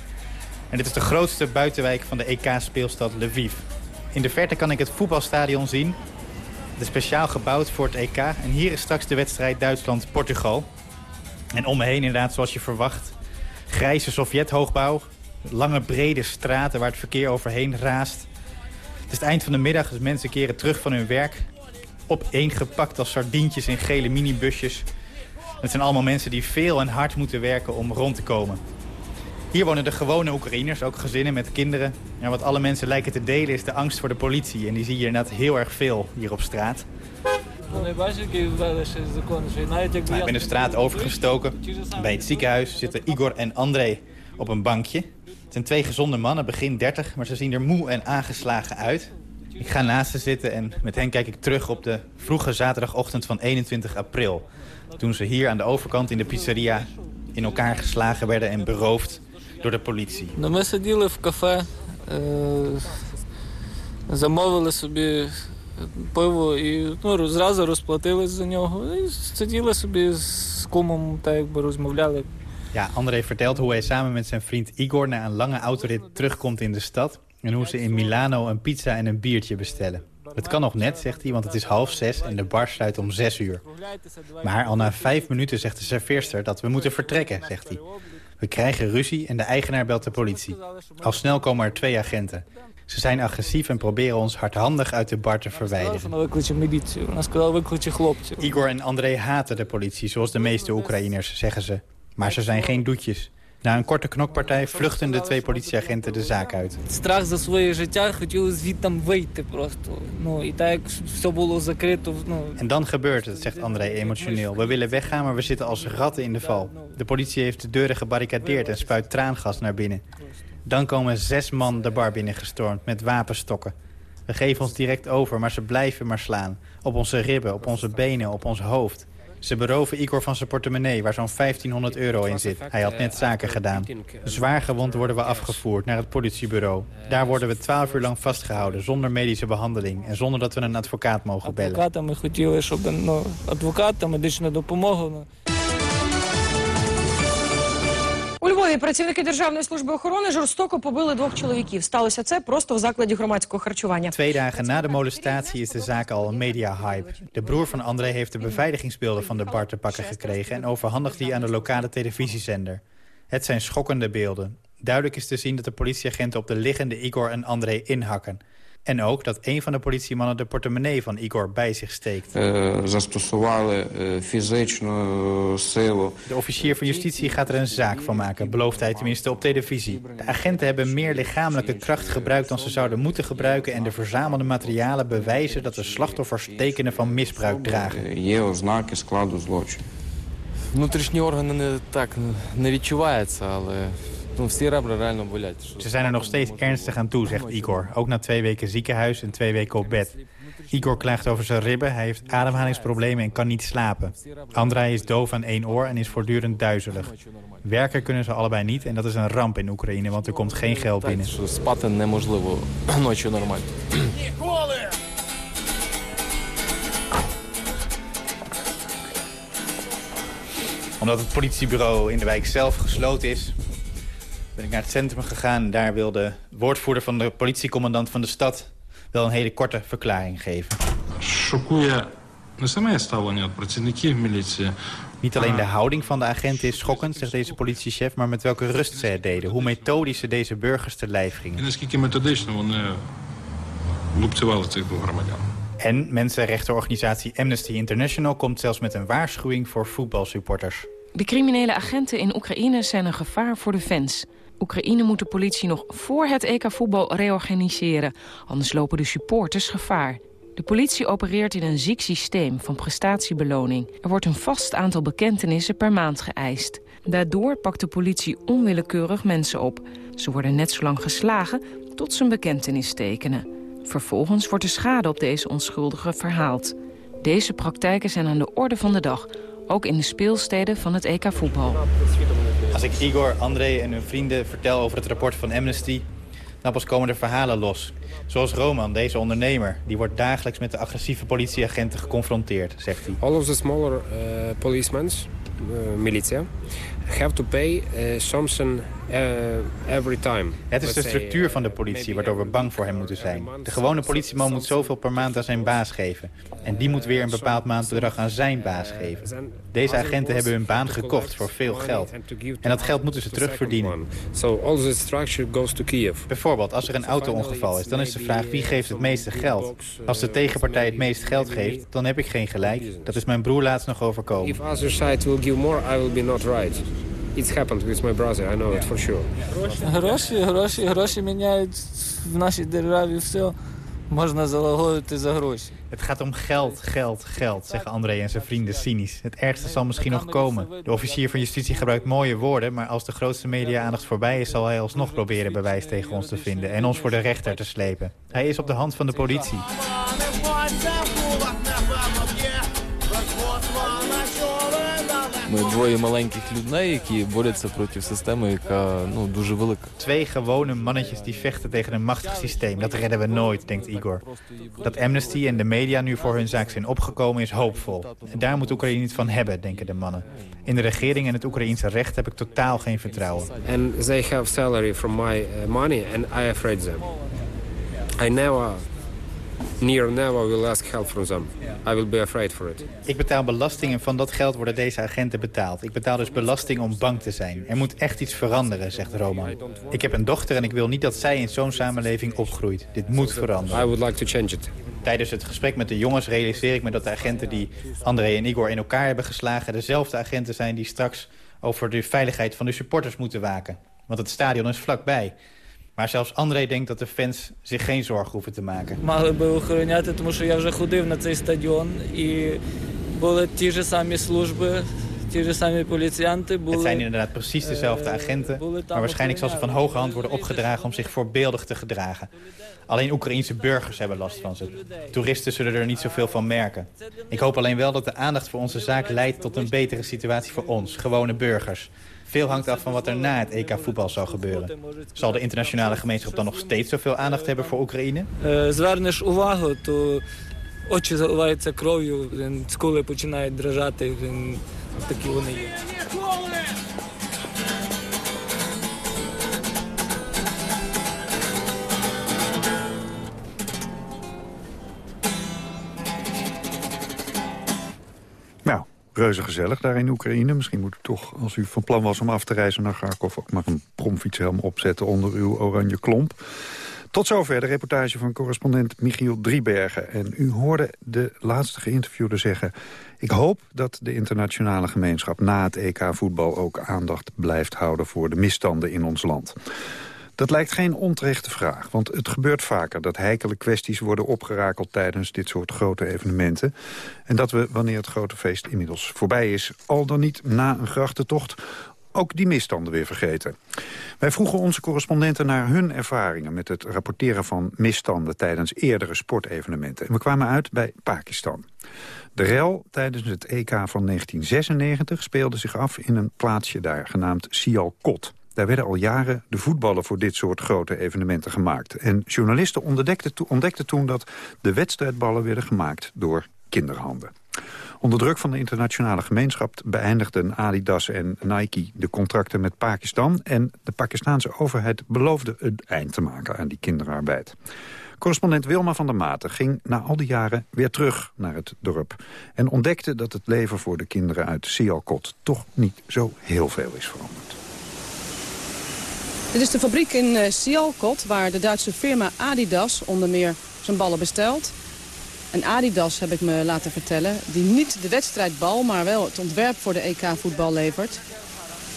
En dit is de grootste buitenwijk van de EK-speelstad Lviv. In de verte kan ik het voetbalstadion zien. Het is speciaal gebouwd voor het EK. En hier is straks de wedstrijd Duitsland-Portugal. En om me heen inderdaad, zoals je verwacht, grijze Sovjet-hoogbouw. Lange brede straten waar het verkeer overheen raast. Het is het eind van de middag, dus mensen keren terug van hun werk. Opeengepakt als sardientjes in gele minibusjes het zijn allemaal mensen die veel en hard moeten werken om rond te komen. Hier wonen de gewone Oekraïners, ook gezinnen met kinderen. En wat alle mensen lijken te delen is de angst voor de politie. En die zie je inderdaad heel erg veel hier op straat. ik ben de straat overgestoken. Bij het ziekenhuis zitten Igor en André op een bankje. Het zijn twee gezonde mannen, begin 30, maar ze zien er moe en aangeslagen uit. Ik ga naast ze zitten en met hen kijk ik terug op de vroege zaterdagochtend van 21 april Toen ze hier aan de overkant in de pizzeria in elkaar geslagen werden en beroofd door de politie. We ми сиділи в кафе, замовили собі пиво і ну, зразу розплатились за нього. І сиділи собі з кумом та якби розмовляли. Ja, André vertelt hoe hij samen met zijn vriend Igor na een lange autorit terugkomt in de stad. En hoe ze in Milano een pizza en een biertje bestellen. Het kan nog net, zegt hij, want het is half zes en de bar sluit om zes uur. Maar al na vijf minuten zegt de serveerster dat we moeten vertrekken, zegt hij. We krijgen ruzie en de eigenaar belt de politie. Al snel komen er twee agenten. Ze zijn agressief en proberen ons hardhandig uit de bar te verwijderen. Igor en André haten de politie, zoals de meeste Oekraïners, zeggen ze. Maar ze zijn geen doetjes. Na een korte knokpartij vluchten de twee politieagenten de zaak uit. Strach за своє життя хотіли звідти вийти просто. Ну, і так все було закрито. En dan gebeurt het, zegt André emotioneel. We willen weggaan, maar we zitten als ratten in de val. De politie heeft de deuren gebarricadeerd en spuit traangas naar binnen. Dan komen zes man de bar binnengestormd met wapenstokken. We geven ons direct over, maar ze blijven maar slaan. Op onze ribben, op onze benen, op ons hoofd. Ze beroven Igor van zijn portemonnee waar zo'n 1500 euro in zit. Hij had net zaken gedaan. Zwaar gewond worden we afgevoerd naar het politiebureau. Daar worden we 12 uur lang vastgehouden zonder medische behandeling... en zonder dat we een advocaat mogen bellen. advocaat, medische hulp. допомогу. У Львові працівники Державної служби охорони жорстоко побили двох чоловіків. Сталося це просто в закладі громадського харчування. Twee dagen na de molestatie is de zaak al een media-hype. De broer van André heeft de beveiligingsbeelden van de bar te pakken gekregen... en overhandigt die aan de lokale televisiezender. Het zijn schokkende beelden. Duidelijk is te zien dat de politieagenten op de liggende Igor en André inhakken. En ook dat een van de politiemannen de portemonnee van Igor bij zich steekt. De officier van justitie gaat er een zaak van maken, belooft hij tenminste op televisie. De agenten hebben meer lichamelijke kracht gebruikt dan ze zouden moeten gebruiken... en de verzamelde materialen bewijzen dat de slachtoffers tekenen van misbruik dragen. Внутрішні органи так не відчувається, але ze zijn er nog steeds ernstig aan toe, zegt Igor. Ook na twee weken ziekenhuis en twee weken op bed. Igor klaagt over zijn ribben, hij heeft ademhalingsproblemen en kan niet slapen. Andrei is doof aan één oor en is voortdurend duizelig. Werken kunnen ze allebei niet en dat is een ramp in Oekraïne, want er komt geen geld binnen. Omdat het politiebureau in de wijk zelf gesloten is ben ik naar het centrum gegaan. Daar wilde de woordvoerder van de politiecommandant van de stad... wel een hele korte verklaring geven. Niet alleen de houding van de agenten is schokkend, zegt deze politiechef... maar met welke rust ze het deden. Hoe methodisch ze deze burgers te lijf gingen. En mensenrechtenorganisatie Amnesty International komt zelfs met een waarschuwing voor voetbalsupporters. De criminele agenten in Oekraïne zijn een gevaar voor de fans. Oekraïne moet de politie nog voor het EK voetbal reorganiseren. Anders lopen de supporters gevaar. De politie opereert in een ziek systeem van prestatiebeloning. Er wordt een vast aantal bekentenissen per maand geëist. Daardoor pakt de politie onwillekeurig mensen op. Ze worden net zo lang geslagen tot ze een bekentenis tekenen. Vervolgens wordt de schade op deze onschuldigen verhaald. Deze praktijken zijn aan de orde van de dag, ook in de speelsteden van het EK voetbal. Als ik Igor, André en hun vrienden vertel over het rapport van Amnesty... dan pas komen er verhalen los. Zoals Roman, deze ondernemer. Die wordt dagelijks met de agressieve politieagenten geconfronteerd, zegt hij. All of the smaller uh, policemen, uh, militia, have to pay uh, something uh, every time. Het is de structuur van de politie waardoor we bang voor hem moeten zijn. De gewone politieman moet zoveel per maand aan zijn baas geven. En die moet weer een bepaald maandbedrag aan zijn baas geven. Deze agenten hebben hun baan gekocht voor veel geld. En dat geld moeten ze terugverdienen. So all the structure goes to Kiev. Bijvoorbeeld als er een auto-ongeval is, dan is de vraag wie geeft het meeste geld. Als de tegenpartij het meest geld geeft, dan heb ik geen gelijk. Dat is mijn broer laatst nog overkomen. If other side will give more, I will be not right. It's happened with my brother, I know it for sure. Гроші, гроші, гроші міняють в нашій державі все. Можна залагодити за гроші. Het gaat om geld, geld, geld, zeggen André en zijn vrienden cynisch. Het ergste zal misschien nog komen. De officier van justitie gebruikt mooie woorden... maar als de grootste media-aandacht voorbij is... zal hij alsnog proberen bewijs tegen ons te vinden... en ons voor de rechter te slepen. Hij is op de hand van de politie. двоє маленьких людей, які борються проти системи, яка ну, дуже велика. Twee gewone mannetjes die vechten tegen een machtig systeem. Dat redden we nooit, denkt Igor. Dat Amnesty en de media nu voor hun zaak zijn opgekomen is hoopvol. En daar moet Oekraïne niet van hebben, denken de mannen. In de regering en het Oekraïense recht heb ik totaal geen vertrouwen. And they have salary from my uh, money and I afraid them. I never, near never will ask help from them. I will be afraid for it. Ik betaal belasting en van dat geld worden deze agenten betaald. Ik betaal dus belasting om bang te zijn. Er moet echt iets veranderen, zegt Roman. Ik heb een dochter en ik wil niet dat zij in zo'n samenleving opgroeit. Dit moet veranderen. I would like to change it. Tijdens het gesprek met de jongens realiseer ik me dat de agenten die André en Igor in elkaar hebben geslagen... dezelfde agenten zijn die straks over de veiligheid van de supporters moeten waken. Want het stadion is vlakbij. Maar zelfs André denkt dat de fans zich geen zorgen hoeven te maken. Мали би охороняти, тому що я вже ходив на цей стадіон і були ті ж самі служби, ті ж самі поліціянти. Het zijn inderdaad precies dezelfde agenten, maar waarschijnlijk zal ze van hoge hand worden opgedragen om zich voorbeeldig te gedragen. Alleen Oekraïense burgers hebben last van ze. Toeristen zullen er niet zoveel van merken. Ik hoop alleen wel dat de aandacht voor onze zaak leidt tot een betere situatie voor ons, gewone burgers. Veel hangt af van wat er na het EK voetbal zal gebeuren. Zal de internationale gemeenschap dan nog steeds zoveel aandacht hebben voor Oekraïne? Е, Звернеш увагу, то очі заливаються кров'ю, блін, скули починають дрожати, блін, такі вони є. Reuze gezellig daar in Oekraïne. Misschien moet u toch, als u van plan was om af te reizen naar Kharkov... ook maar een bromfietshelm opzetten onder uw oranje klomp. Tot zover de reportage van correspondent Michiel Driebergen. En u hoorde de laatste geïnterviewde zeggen... ik hoop dat de internationale gemeenschap na het EK-voetbal... ook aandacht blijft houden voor de misstanden in ons land. Dat lijkt geen onterechte vraag, want het gebeurt vaker... dat heikele kwesties worden opgerakeld tijdens dit soort grote evenementen. En dat we, wanneer het grote feest inmiddels voorbij is... al dan niet na een grachtentocht ook die misstanden weer vergeten. Wij vroegen onze correspondenten naar hun ervaringen... met het rapporteren van misstanden tijdens eerdere sportevenementen. En we kwamen uit bij Pakistan. De rel tijdens het EK van 1996 speelde zich af in een plaatsje daar... genaamd Sialkot. Daar werden al jaren de voetballen voor dit soort grote evenementen gemaakt. En journalisten ontdekten, to ontdekten toen dat de wedstrijdballen werden gemaakt door kinderhanden. Onder druk van de internationale gemeenschap beëindigden Adidas en Nike de contracten met Pakistan. En de Pakistanse overheid beloofde een eind te maken aan die kinderarbeid. Correspondent Wilma van der Maten ging na al die jaren weer terug naar het dorp. En ontdekte dat het leven voor de kinderen uit Sialkot toch niet zo heel veel is veranderd. Dit is de fabriek in uh, Sialkot waar de Duitse firma Adidas onder meer zijn ballen bestelt. En Adidas, heb ik me laten vertellen, die niet de wedstrijdbal, maar wel het ontwerp voor de EK-voetbal levert.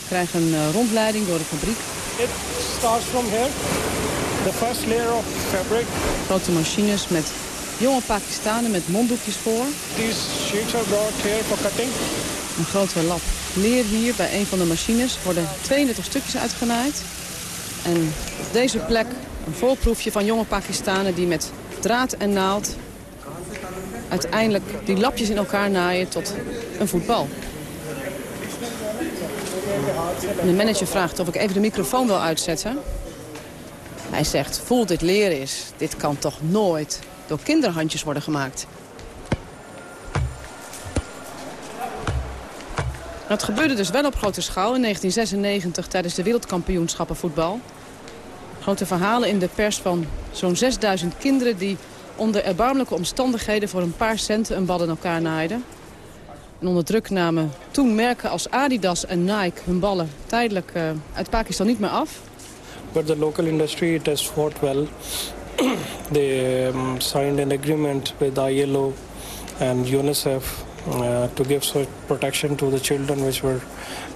Krijgen een uh, rondleiding door de fabriek. It starts from here. The first layer of fabric. Grote machines met jonge Pakistanen met monddoekjes voor. These sheets are brought here for cutting. Een grote lap leer hier bij een van de machines worden 32 stukjes uitgenaaid. En op deze plek een voorproefje van jonge Pakistanen die met draad en naald uiteindelijk die lapjes in elkaar naaien tot een voetbal. En de manager vraagt of ik even de microfoon wil uitzetten. Hij zegt, voel dit leren is. Dit kan toch nooit door kinderhandjes worden gemaakt. Dat gebeurde dus wel op grote schaal in 1996 tijdens de wereldkampioenschappen voetbal. Grote verhalen in de pers van zo'n 6000 kinderen die onder erbarmelijke omstandigheden voor een paar centen een bal in elkaar naaiden. En onder druk namen toen merken als Adidas en Nike hun ballen tijdelijk uh, uit Pakistan niet meer af. But the local industry it has fought well. They um, signed an agreement with ILO and UNICEF uh, to give protection to the children which were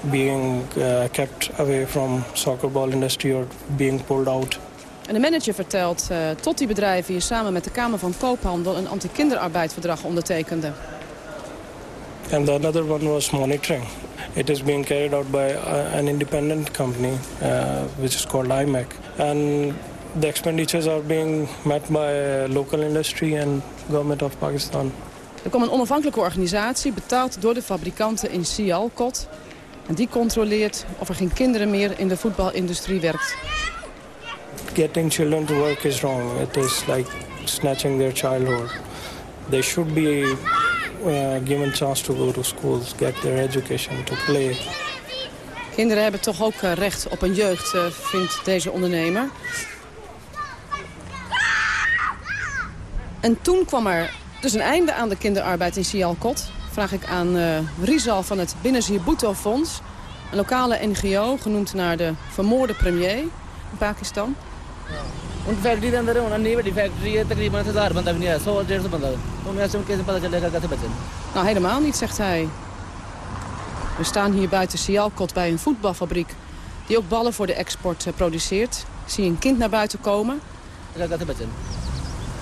being uh, kept away from soccer ball industry or being pulled out. En de manager vertelt uh, tot die bedrijven hier samen met de Kamer van Koophandel een anti-kinderarbeidverdrag ondertekenden. And the another one was monitoring. It is being carried out by uh, an independent company, uh, which is called IMEC. And the expenditures are being met by local industry and government of Pakistan. Er kwam een onafhankelijke organisatie, betaald door de fabrikanten in Sialkot. En die controleert of er geen kinderen meer in de voetbalindustrie werkt. Getting children to work is wrong. It is like snatching their childhood. They should be uh, given chance to go to schools, get their education, to play. Kinderen hebben toch ook uh, recht op een jeugd, uh, vindt deze ondernemer. En toen kwam er dus een einde aan de kinderarbeid in Sialkot. Vraag ik aan uh, Rizal van het Binnenzier Bhutto Fonds. Een lokale NGO, genoemd naar de vermoorde premier in Pakistan. Factory के अंदर होना नहीं बड़ी फैक्ट्री है तकरीबन हजार बंदा भी नहीं है सौ डेढ़ सौ बंदा तो मैं ऐसे कैसे पता चलेगा कैसे बचें Nou, helemaal niet, zegt hij. We staan hier buiten Sialkot bij een voetbalfabriek... die ook ballen voor de export uh, produceert. Ik zie een kind naar buiten komen.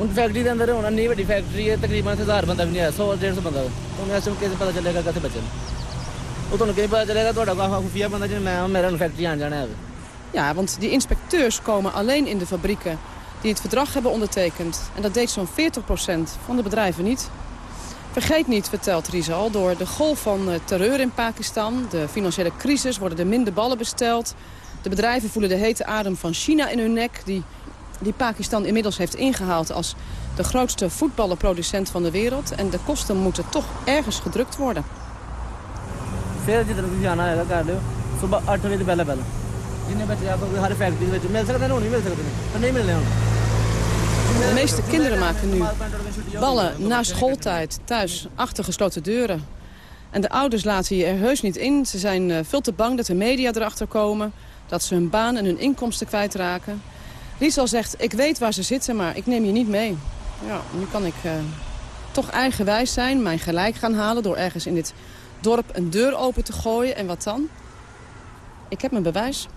उन फैक्ट्री के अंदर होना नहीं बड़ी फैक्ट्री है तकरीबन हजार बंदा भी नहीं है सौ डेढ़ सौ बंदा तो मैं ऐसे कैसे पता चलेगा कैसे बचन वो तो नहीं पता चलेगा थोड़ा खुफिया बंदा जिन्हें मैं मेरा फैक्ट्री आने जाना है Ja, want die inspecteurs komen alleen in de fabrieken die het verdrag hebben ondertekend. En dat deed zo'n 40% van de bedrijven niet. Vergeet niet, vertelt Rizal, door de golf van eh, terreur in Pakistan... de financiële crisis worden er minder ballen besteld. De bedrijven voelen de hete adem van China in hun nek... die, die Pakistan inmiddels heeft ingehaald als de grootste voetballenproducent van de wereld. En de kosten moeten toch ergens gedrukt worden. De meeste kinderen maken nu ballen na schooltijd thuis achter gesloten deuren. En de ouders laten je er heus niet in. Ze zijn uh, veel te bang dat de media erachter komen. Dat ze hun baan en hun inkomsten kwijtraken. Riesel zegt, ik weet waar ze zitten, maar ik neem je niet mee. Ja, nu kan ik uh, toch eigenwijs zijn, mijn gelijk gaan halen... door ergens in dit dorp een deur open te gooien. En wat dan? Ik heb mijn bewijs.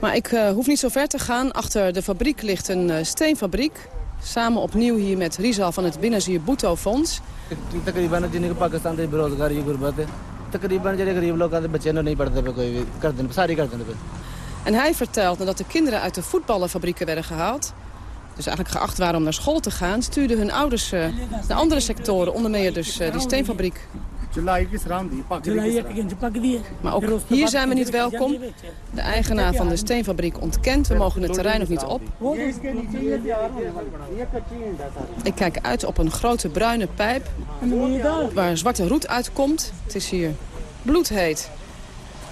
Maar ik uh, hoef niet zo ver te gaan. Achter de fabriek ligt een uh, steenfabriek. Samen opnieuw hier met Rizal van het Binnenzier Bhutto Fonds. En hij vertelt nadat de kinderen uit de voetballenfabrieken werden gehaald... dus eigenlijk geacht waren om naar school te gaan... stuurden hun ouders uh, naar andere sectoren, onder meer dus die steenfabriek. Maar ook hier zijn we niet welkom. De eigenaar van de steenfabriek ontkent, we mogen het terrein nog niet op. Ik kijk uit op een grote bruine pijp waar zwarte roet uitkomt. Het is hier bloedheet.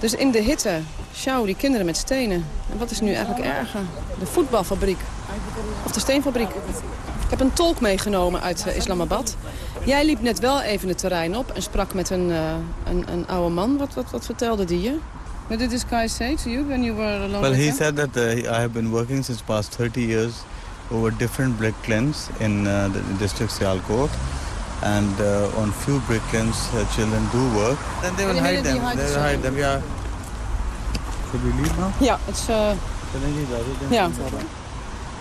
Dus in de hitte sjouwen die kinderen met stenen. En wat is nu eigenlijk erger? De voetbalfabriek of de steenfabriek? Ik heb een tolk meegenomen uit eh, Islamabad. Jij liep net wel even het terrein op en sprak met een, uh, een, een oude man. Wat, wat, wat vertelde die je? What did this guy say to you when you were alone Well, he said that uh, I have been working since past 30 years over different brick kilns in uh, the district Sialkot. And uh, on few brick kilns, uh, children do work. Then they will hide them. They will hide them, yeah. Ja, het is... Uh, ja.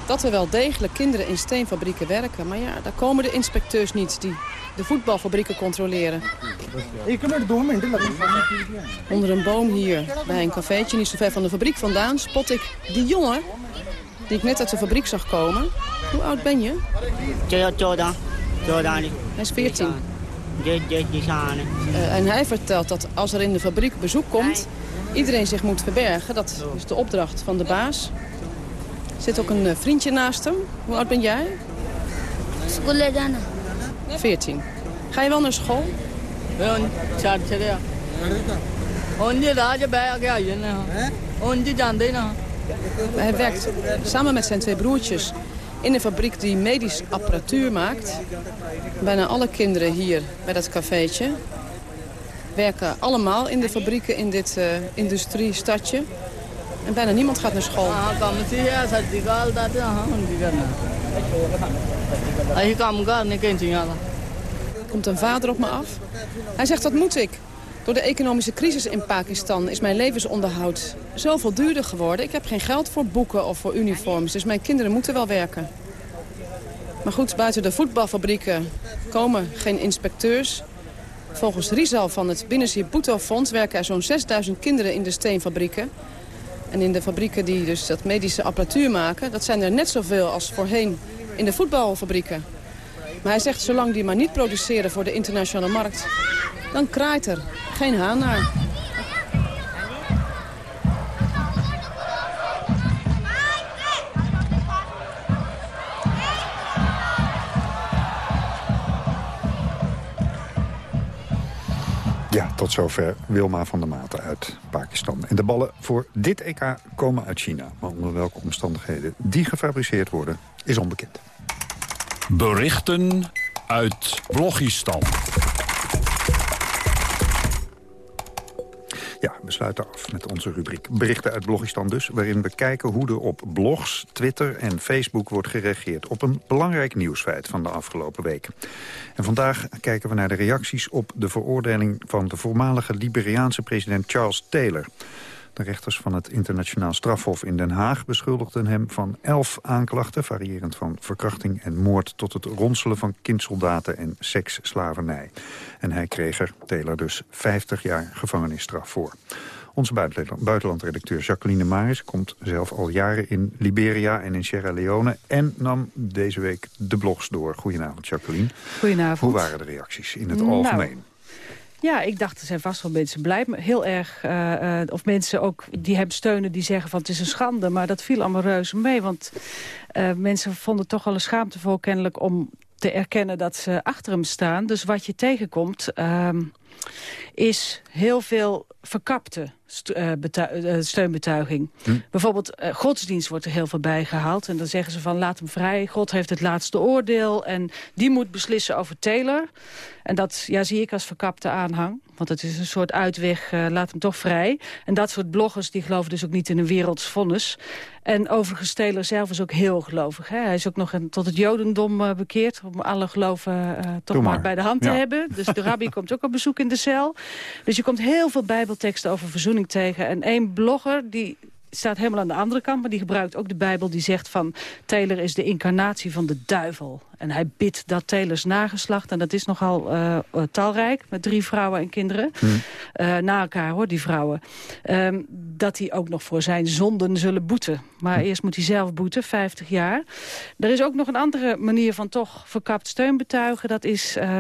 Dat er wel degelijk kinderen in steenfabrieken werken. Maar ja, daar komen de inspecteurs niet die de voetbalfabrieken controleren. Onder een boom hier, bij een cafeetje niet zo ver van de fabriek vandaan... spot ik die jongen die ik net uit de fabriek zag komen. Hoe oud ben je? Hij is 14. Uh, en hij vertelt dat als er in de fabriek bezoek komt... iedereen zich moet verbergen. Dat is de opdracht van de baas. Er zit ook een uh, vriendje naast hem. Hoe oud ben jij? 14. Ga je wel naar school? Hij werkt samen met zijn twee broertjes in een fabriek die medisch apparatuur maakt. Bijna alle kinderen hier bij dat cafeetje werken allemaal in de fabrieken in dit uh, industriestadje. En bijna niemand gaat naar school. Komt een vader op me af. Hij zegt, dat moet ik. Door de economische crisis in Pakistan is mijn levensonderhoud zoveel duurder geworden. Ik heb geen geld voor boeken of voor uniforms, dus mijn kinderen moeten wel werken. Maar goed, buiten de voetbalfabrieken komen geen inspecteurs. Volgens Rizal van het Binnensie Fonds werken er zo'n 6000 kinderen in de steenfabrieken. En in de fabrieken die dus dat medische apparatuur maken... dat zijn er net zoveel als voorheen in de voetbalfabrieken. Maar hij zegt, zolang die maar niet produceren voor de internationale markt... dan kraait er geen haan naar. Ja, tot zover Wilma van der Maten uit Pakistan. En de ballen voor dit EK komen uit China. Maar onder welke omstandigheden die gefabriceerd worden, is onbekend. Berichten uit Blogistan. Ja, we sluiten af met onze rubriek Berichten uit Blogistan dus... waarin we kijken hoe er op blogs, Twitter en Facebook wordt gereageerd... op een belangrijk nieuwsfeit van de afgelopen weken. En vandaag kijken we naar de reacties op de veroordeling... van de voormalige Liberiaanse president Charles Taylor... De rechters van het internationaal strafhof in Den Haag beschuldigden hem van elf aanklachten... variërend van verkrachting en moord tot het ronselen van kindsoldaten en seksslavernij. En hij kreeg er, Taylor dus, 50 jaar gevangenisstraf voor. Onze buitenlandredacteur Jacqueline Maris komt zelf al jaren in Liberia en in Sierra Leone... en nam deze week de blogs door. Goedenavond, Jacqueline. Goedenavond. Hoe waren de reacties in het algemeen? Ja, ik dacht, er zijn vast wel mensen blij. Heel erg, uh, of mensen ook die hem steunen, die zeggen van het is een schande. Maar dat viel allemaal reuze mee, want uh, mensen vonden toch al een schaamtevol kennelijk om te erkennen dat ze achter hem staan. Dus wat je tegenkomt, uh, is heel veel verkapte uh, steunbetuiging. Hm. Bijvoorbeeld uh, godsdienst wordt er heel veel bij gehaald. En dan zeggen ze van laat hem vrij, God heeft het laatste oordeel... en die moet beslissen over Taylor. En dat ja, zie ik als verkapte aanhang. Want het is een soort uitweg, uh, laat hem toch vrij. En dat soort bloggers die geloven dus ook niet in een wereldsvonnis. En overigens, Taylor zelf is ook heel gelovig. Hè? Hij is ook nog een, tot het jodendom bekeerd... om alle geloven toch maar. bij de hand te hebben. Dus de rabbi komt ook op bezoek in de cel. Dus je komt heel veel bijbelteksten over verzoening tegen. En één blogger die staat helemaal aan de andere kant, maar die gebruikt ook de Bijbel. Die zegt van Taylor is de incarnatie van de duivel. En hij bidt dat Taylors nageslacht, en dat is nogal uh, talrijk... met drie vrouwen en kinderen, hmm. uh, na elkaar hoor, die vrouwen... Um, dat hij ook nog voor zijn zonden zullen boeten. Maar hm. eerst moet hij zelf boeten, 50 jaar. Er is ook nog een andere manier van toch verkapt steun betuigen. Dat is uh,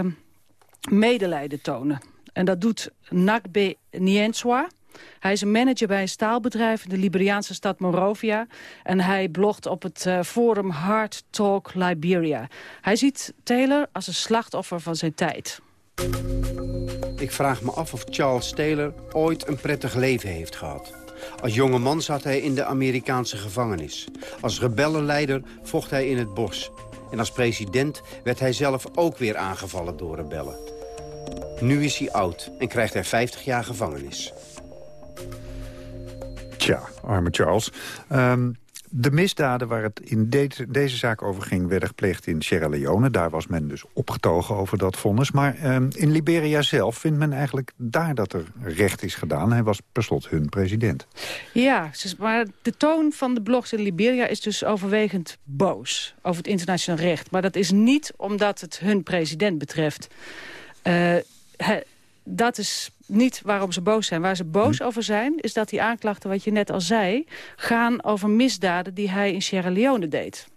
medelijden tonen. En dat doet Nakbe Nienswa. Hij is een manager bij een staalbedrijf in de Liberiaanse stad Monrovia. En hij blogt op het uh, forum Hard Talk Liberia. Hij ziet Taylor als een slachtoffer van zijn tijd. Ik vraag me af of Charles Taylor ooit een prettig leven heeft gehad. Als jonge man zat hij in de Amerikaanse gevangenis. Als rebellenleider vocht hij in het bos. En als president werd hij zelf ook weer aangevallen door rebellen. Nu is hij oud en krijgt hij 50 jaar gevangenis. Tja, arme Charles. Um, de misdaden waar het in deze, zaak over ging... werden gepleegd in Sierra Leone. Daar was men dus opgetogen over dat vonnis. Maar um, in Liberia zelf vindt men eigenlijk daar dat er recht is gedaan. Hij was per slot hun president. Ja, maar de toon van de blogs in Liberia is dus overwegend boos... over het internationaal recht. Maar dat is niet omdat het hun president betreft... Uh, dat is niet waarom ze boos zijn. Waar ze boos hm. over zijn, is dat die aanklachten, wat je net al zei... gaan over misdaden die hij in Sierra Leone deed.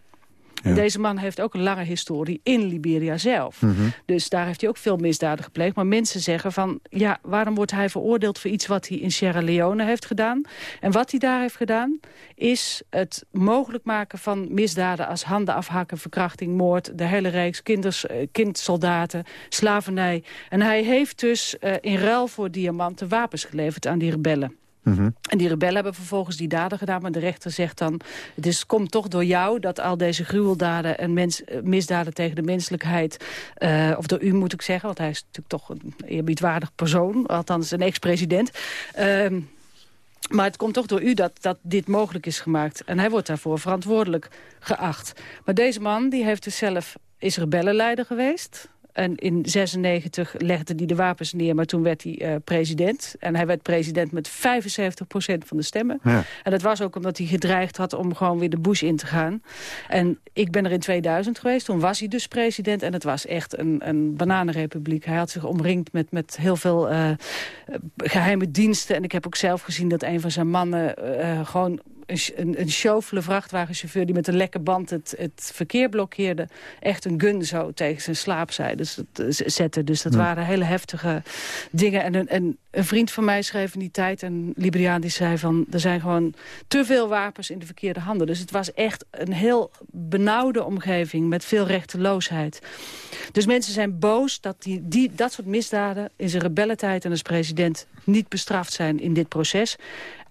Deze man heeft ook een lange historie in Liberia zelf. Mhm. Dus daar heeft hij ook veel misdaden gepleegd. Maar mensen zeggen van, ja, waarom wordt hij veroordeeld voor iets wat hij in Sierra Leone heeft gedaan? En wat hij daar heeft gedaan, is het mogelijk maken van misdaden als handen afhakken, verkrachting, moord, de hele reeks, kinders, eh, kindsoldaten, slavernij. En hij heeft dus uh, in ruil voor diamanten wapens geleverd aan die rebellen. Mhm. En die rebellen hebben vervolgens die daden gedaan. Maar de rechter zegt dan, het is, komt toch door jou... dat al deze gruweldaden en mens, eh, misdaden tegen de menselijkheid... Uh, of door u moet ik zeggen, want hij is natuurlijk toch een eerbiedwaardig persoon. Althans een ex-president. Uh, maar het komt toch door u dat, dat dit mogelijk is gemaakt. En hij wordt daarvoor verantwoordelijk geacht. Maar deze man die heeft dus zelf is rebellenleider geweest. En in 96 legde hij de wapens neer, maar toen werd hij uh, president. En hij werd president met 75% van de stemmen. Ja. En dat was ook omdat hij gedreigd had om gewoon weer de Bush in te gaan. En ik ben er in 2000 geweest, toen was hij dus president. En het was echt een, een bananenrepubliek. Hij had zich omringd met, met heel veel uh, geheime diensten. En ik heb ook zelf gezien dat een van zijn mannen uh, gewoon een, een chauffele vrachtwagenchauffeur... die met een lekke band het, het verkeer blokkeerde... echt een gun zo tegen zijn slaapzijde dus, zette. Dus dat waren hele heftige dingen. En een, en een vriend van mij schreef in die tijd, een Liberiaan, die zei van... er zijn gewoon te veel wapens in de verkeerde handen. Dus het was echt een heel benauwde omgeving met veel rechteloosheid. Dus mensen zijn boos dat die, die, dat soort misdaden in zijn rebellentijd en als president niet bestraft zijn in dit proces.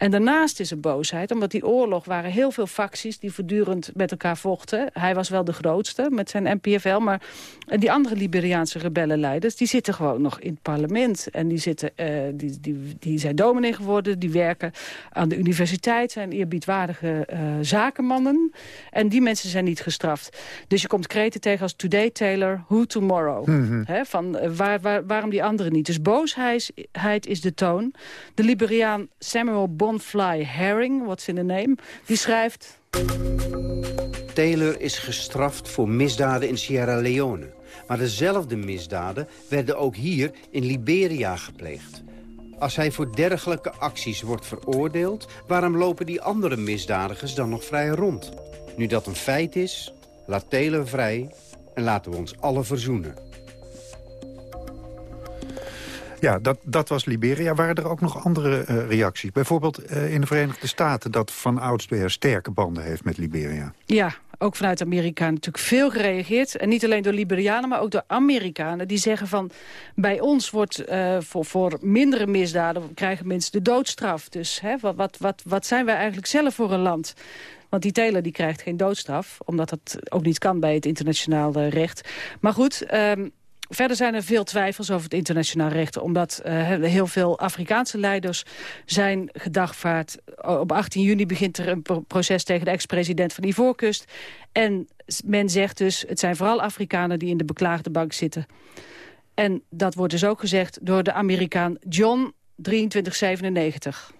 En daarnaast is er boosheid, omdat die oorlog waren heel veel facties... die voortdurend met elkaar vochten. Hij was wel de grootste met zijn NPFL, maar die andere Liberiaanse rebellenleiders... die zitten gewoon nog in het parlement. En die, zitten, uh, die, die, die zijn dominee geworden, die werken aan de universiteit... zijn eerbiedwaardige uh, zakenmannen. En die mensen zijn niet gestraft. Dus je komt kreten tegen als Today Taylor, Who Tomorrow. Mm van, uh, waar, waar, waarom die anderen niet? Dus boosheid is de De Liberiaan Samuel Bonfly Herring, what's in the name, die schrijft... Taylor is gestraft voor misdaden in Sierra Leone. Maar dezelfde misdaden werden ook hier in Liberia gepleegd. Als hij voor dergelijke acties wordt veroordeeld... waarom lopen die andere misdadigers dan nog vrij rond? Nu dat een feit is, laat Taylor vrij en laten we ons alle verzoenen. Ja, dat, dat was Liberia. Waren er ook nog andere uh, reacties? Bijvoorbeeld uh, in de Verenigde Staten... dat van oudsher sterke banden heeft met Liberia. Ja, ook vanuit Amerika natuurlijk veel gereageerd. En niet alleen door Liberianen, maar ook door Amerikanen. Die zeggen van, bij ons wordt uh, voor, voor mindere misdaden... krijgen mensen de doodstraf. Dus hè, wat, wat, wat, zijn wij eigenlijk zelf voor een land... Want die Taylor die krijgt geen doodstraf, omdat dat ook niet kan bij het internationaal recht. Maar goed, um, Verder zijn er veel twijfels over het internationaal recht... omdat uh, heel veel Afrikaanse leiders zijn gedagvaard. Op 18 juni begint er een proces tegen de ex-president van Ivoorkust. En men zegt dus, het zijn vooral Afrikanen die in de beklaagde bank zitten. En dat wordt dus ook gezegd door de Amerikaan John 2397.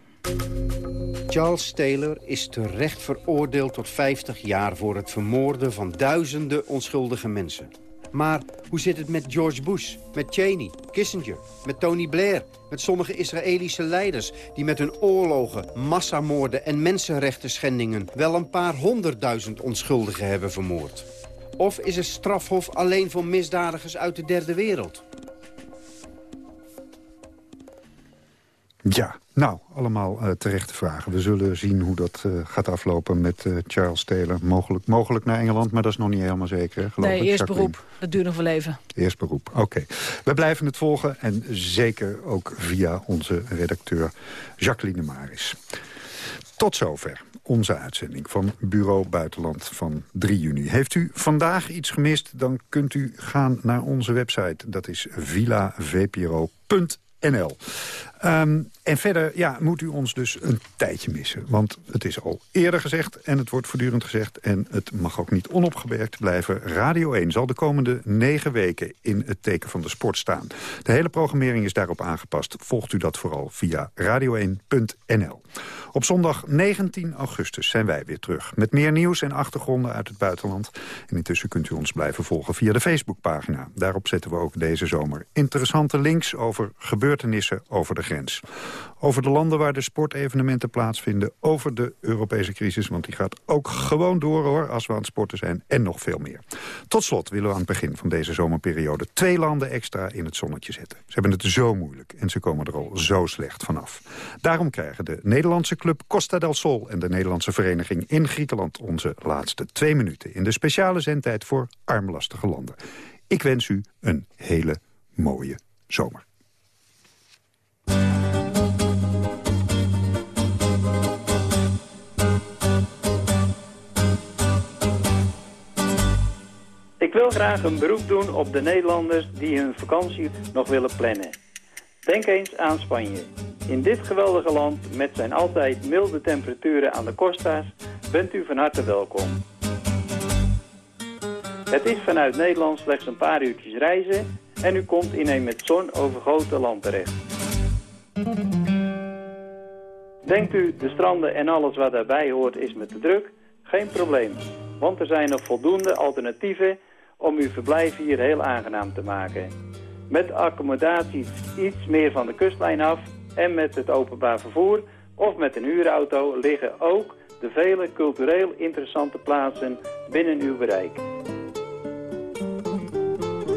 Charles Taylor is terecht veroordeeld tot 50 jaar... voor het vermoorden van duizenden onschuldige mensen. Maar hoe zit het met George Bush, met Cheney, Kissinger, met Tony Blair... met sommige Israëlische leiders die met hun oorlogen, massamoorden en mensenrechten schendingen... wel een paar honderdduizend onschuldigen hebben vermoord? Of is het strafhof alleen voor misdadigers uit de derde wereld? Ja, nou, allemaal uh, terechte vragen. We zullen zien hoe dat uh, gaat aflopen met uh, Charles Taylor. Mogelijk, mogelijk naar Engeland, maar dat is nog niet helemaal zeker. Geloof nee, ik. eerst beroep. Dat duurt nog wel even. Eerst beroep, oké. Okay. We blijven het volgen en zeker ook via onze redacteur Jacqueline Maris. Tot zover onze uitzending van Bureau Buitenland van 3 juni. Heeft u vandaag iets gemist, dan kunt u gaan naar onze website. Dat is villavpro.nl. Um, en verder ja, moet u ons dus een tijdje missen. Want het is al eerder gezegd en het wordt voortdurend gezegd... en het mag ook niet onopgemerkt blijven. Radio 1 zal de komende negen weken in het teken van de sport staan. De hele programmering is daarop aangepast. Volgt u dat vooral via radio1.nl. Op zondag 19 augustus zijn wij weer terug. Met meer nieuws en achtergronden uit het buitenland. En intussen kunt u ons blijven volgen via de Facebookpagina. Daarop zetten we ook deze zomer interessante links over gebeurtenissen over de Over de landen waar de sportevenementen plaatsvinden. Over de Europese crisis, want die gaat ook gewoon door hoor, als we aan het sporten zijn. En nog veel meer. Tot slot willen we aan het begin van deze zomerperiode twee landen extra in het zonnetje zetten. Ze hebben het zo moeilijk en ze komen er al zo slecht vanaf. Daarom krijgen de Nederlandse club Costa del Sol en de Nederlandse vereniging in Griekenland onze laatste twee minuten in de speciale zendtijd voor armlastige landen. Ik wens u een hele mooie zomer. Ik wil graag een beroep doen op de Nederlanders die hun vakantie nog willen plannen. Denk eens aan Spanje. In dit geweldige land met zijn altijd milde temperaturen aan de Costa's bent u van harte welkom. Het is vanuit Nederland slechts een paar uurtjes reizen en u komt in een met zon overgoten land terecht. Denkt u de stranden en alles wat daarbij hoort is met te druk? Geen probleem, want er zijn nog voldoende alternatieven om uw verblijf hier heel aangenaam te maken. Met accommodaties iets meer van de kustlijn af en met het openbaar vervoer of met een huurauto liggen ook de vele cultureel interessante plaatsen binnen uw bereik.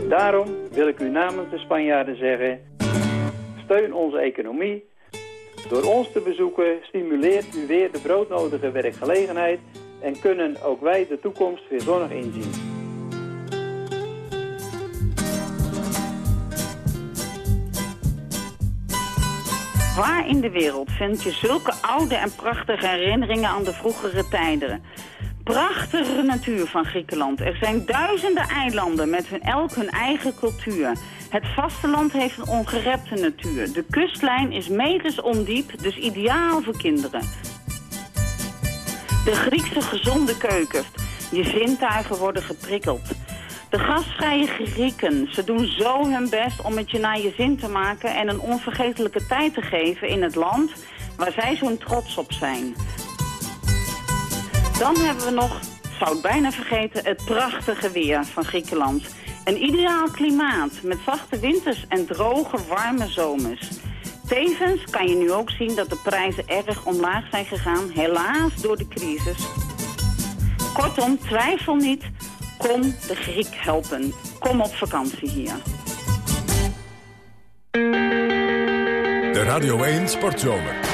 Daarom wil ik u namens de Spanjaarden zeggen, steun onze economie. Door ons te bezoeken stimuleert u weer de broodnodige werkgelegenheid en kunnen ook wij de toekomst weer zonnig inzien. Waar in de wereld vind je zulke oude en prachtige herinneringen aan de vroegere tijden? Prachtige natuur van Griekenland. Er zijn duizenden eilanden met hun, elk hun eigen cultuur. Het vasteland heeft een ongerepte natuur. De kustlijn is meters ondiep, dus ideaal voor kinderen. De Griekse gezonde keuken. Je zintuigen worden geprikkeld. De gastvrije Grieken, ze doen zo hun best om het je naar je zin te maken... en een onvergetelijke tijd te geven in het land waar zij zo'n trots op zijn. Dan hebben we nog, zou het bijna vergeten, het prachtige weer van Griekenland. Een ideaal klimaat met zachte winters en droge, warme zomers. Tevens kan je nu ook zien dat de prijzen erg omlaag zijn gegaan, helaas door de crisis. Kortom, twijfel niet, Kom de Griek helpen. Kom op vakantie hier. De Radio 1 Sportzomer.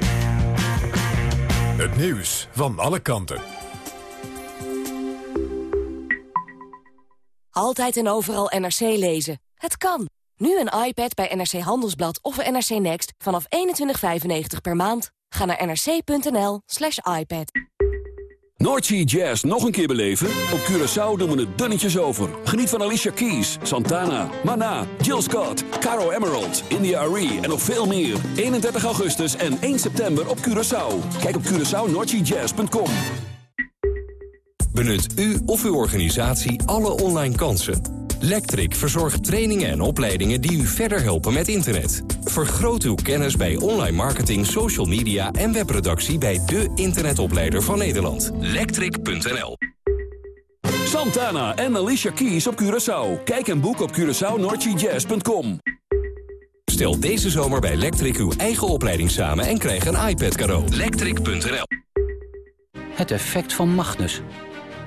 Het nieuws van alle kanten. Altijd en overal NRC lezen. Het kan. Nu een iPad bij NRC Handelsblad of NRC Next vanaf 21,95 per maand. Ga naar nrc.nl slash iPad. Noordsea Jazz nog een keer beleven? Op Curaçao doen we het dunnetjes over. Geniet van Alicia Keys, Santana, Mana, Jill Scott, Caro Emerald, India Arie en nog veel meer. 31 augustus en 1 september op Curaçao. Kijk op CuraçaoNoordseaJazz.com. Benut u of uw organisatie alle online kansen Lectric verzorgt trainingen en opleidingen die u verder helpen met internet. Vergroot uw kennis bij online marketing, social media en webproductie bij de internetopleider van Nederland. Lectric.nl Santana en Alicia Keys op Curaçao. Kijk en boek op CuraçaoNordGJazz.com. Stel deze zomer bij Lectric uw eigen opleiding samen en krijg een iPad cadeau. Lectric.nl Het effect van Magnus.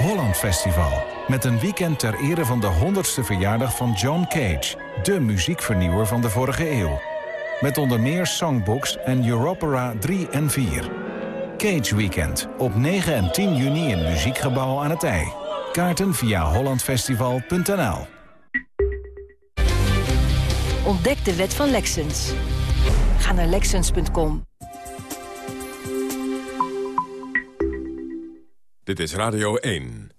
Holland Festival. Met een weekend ter ere van de 100ste verjaardag van John Cage. De muziekvernieuwer van de vorige eeuw. Met onder meer songbooks en Europera 3 en 4. Cage Weekend. Op 9 en 10 juni in Muziekgebouw aan het IJ. Kaarten via hollandfestival.nl Ontdek de wet van Lexens. Ga naar Lexens.com. Dit is Radio 1.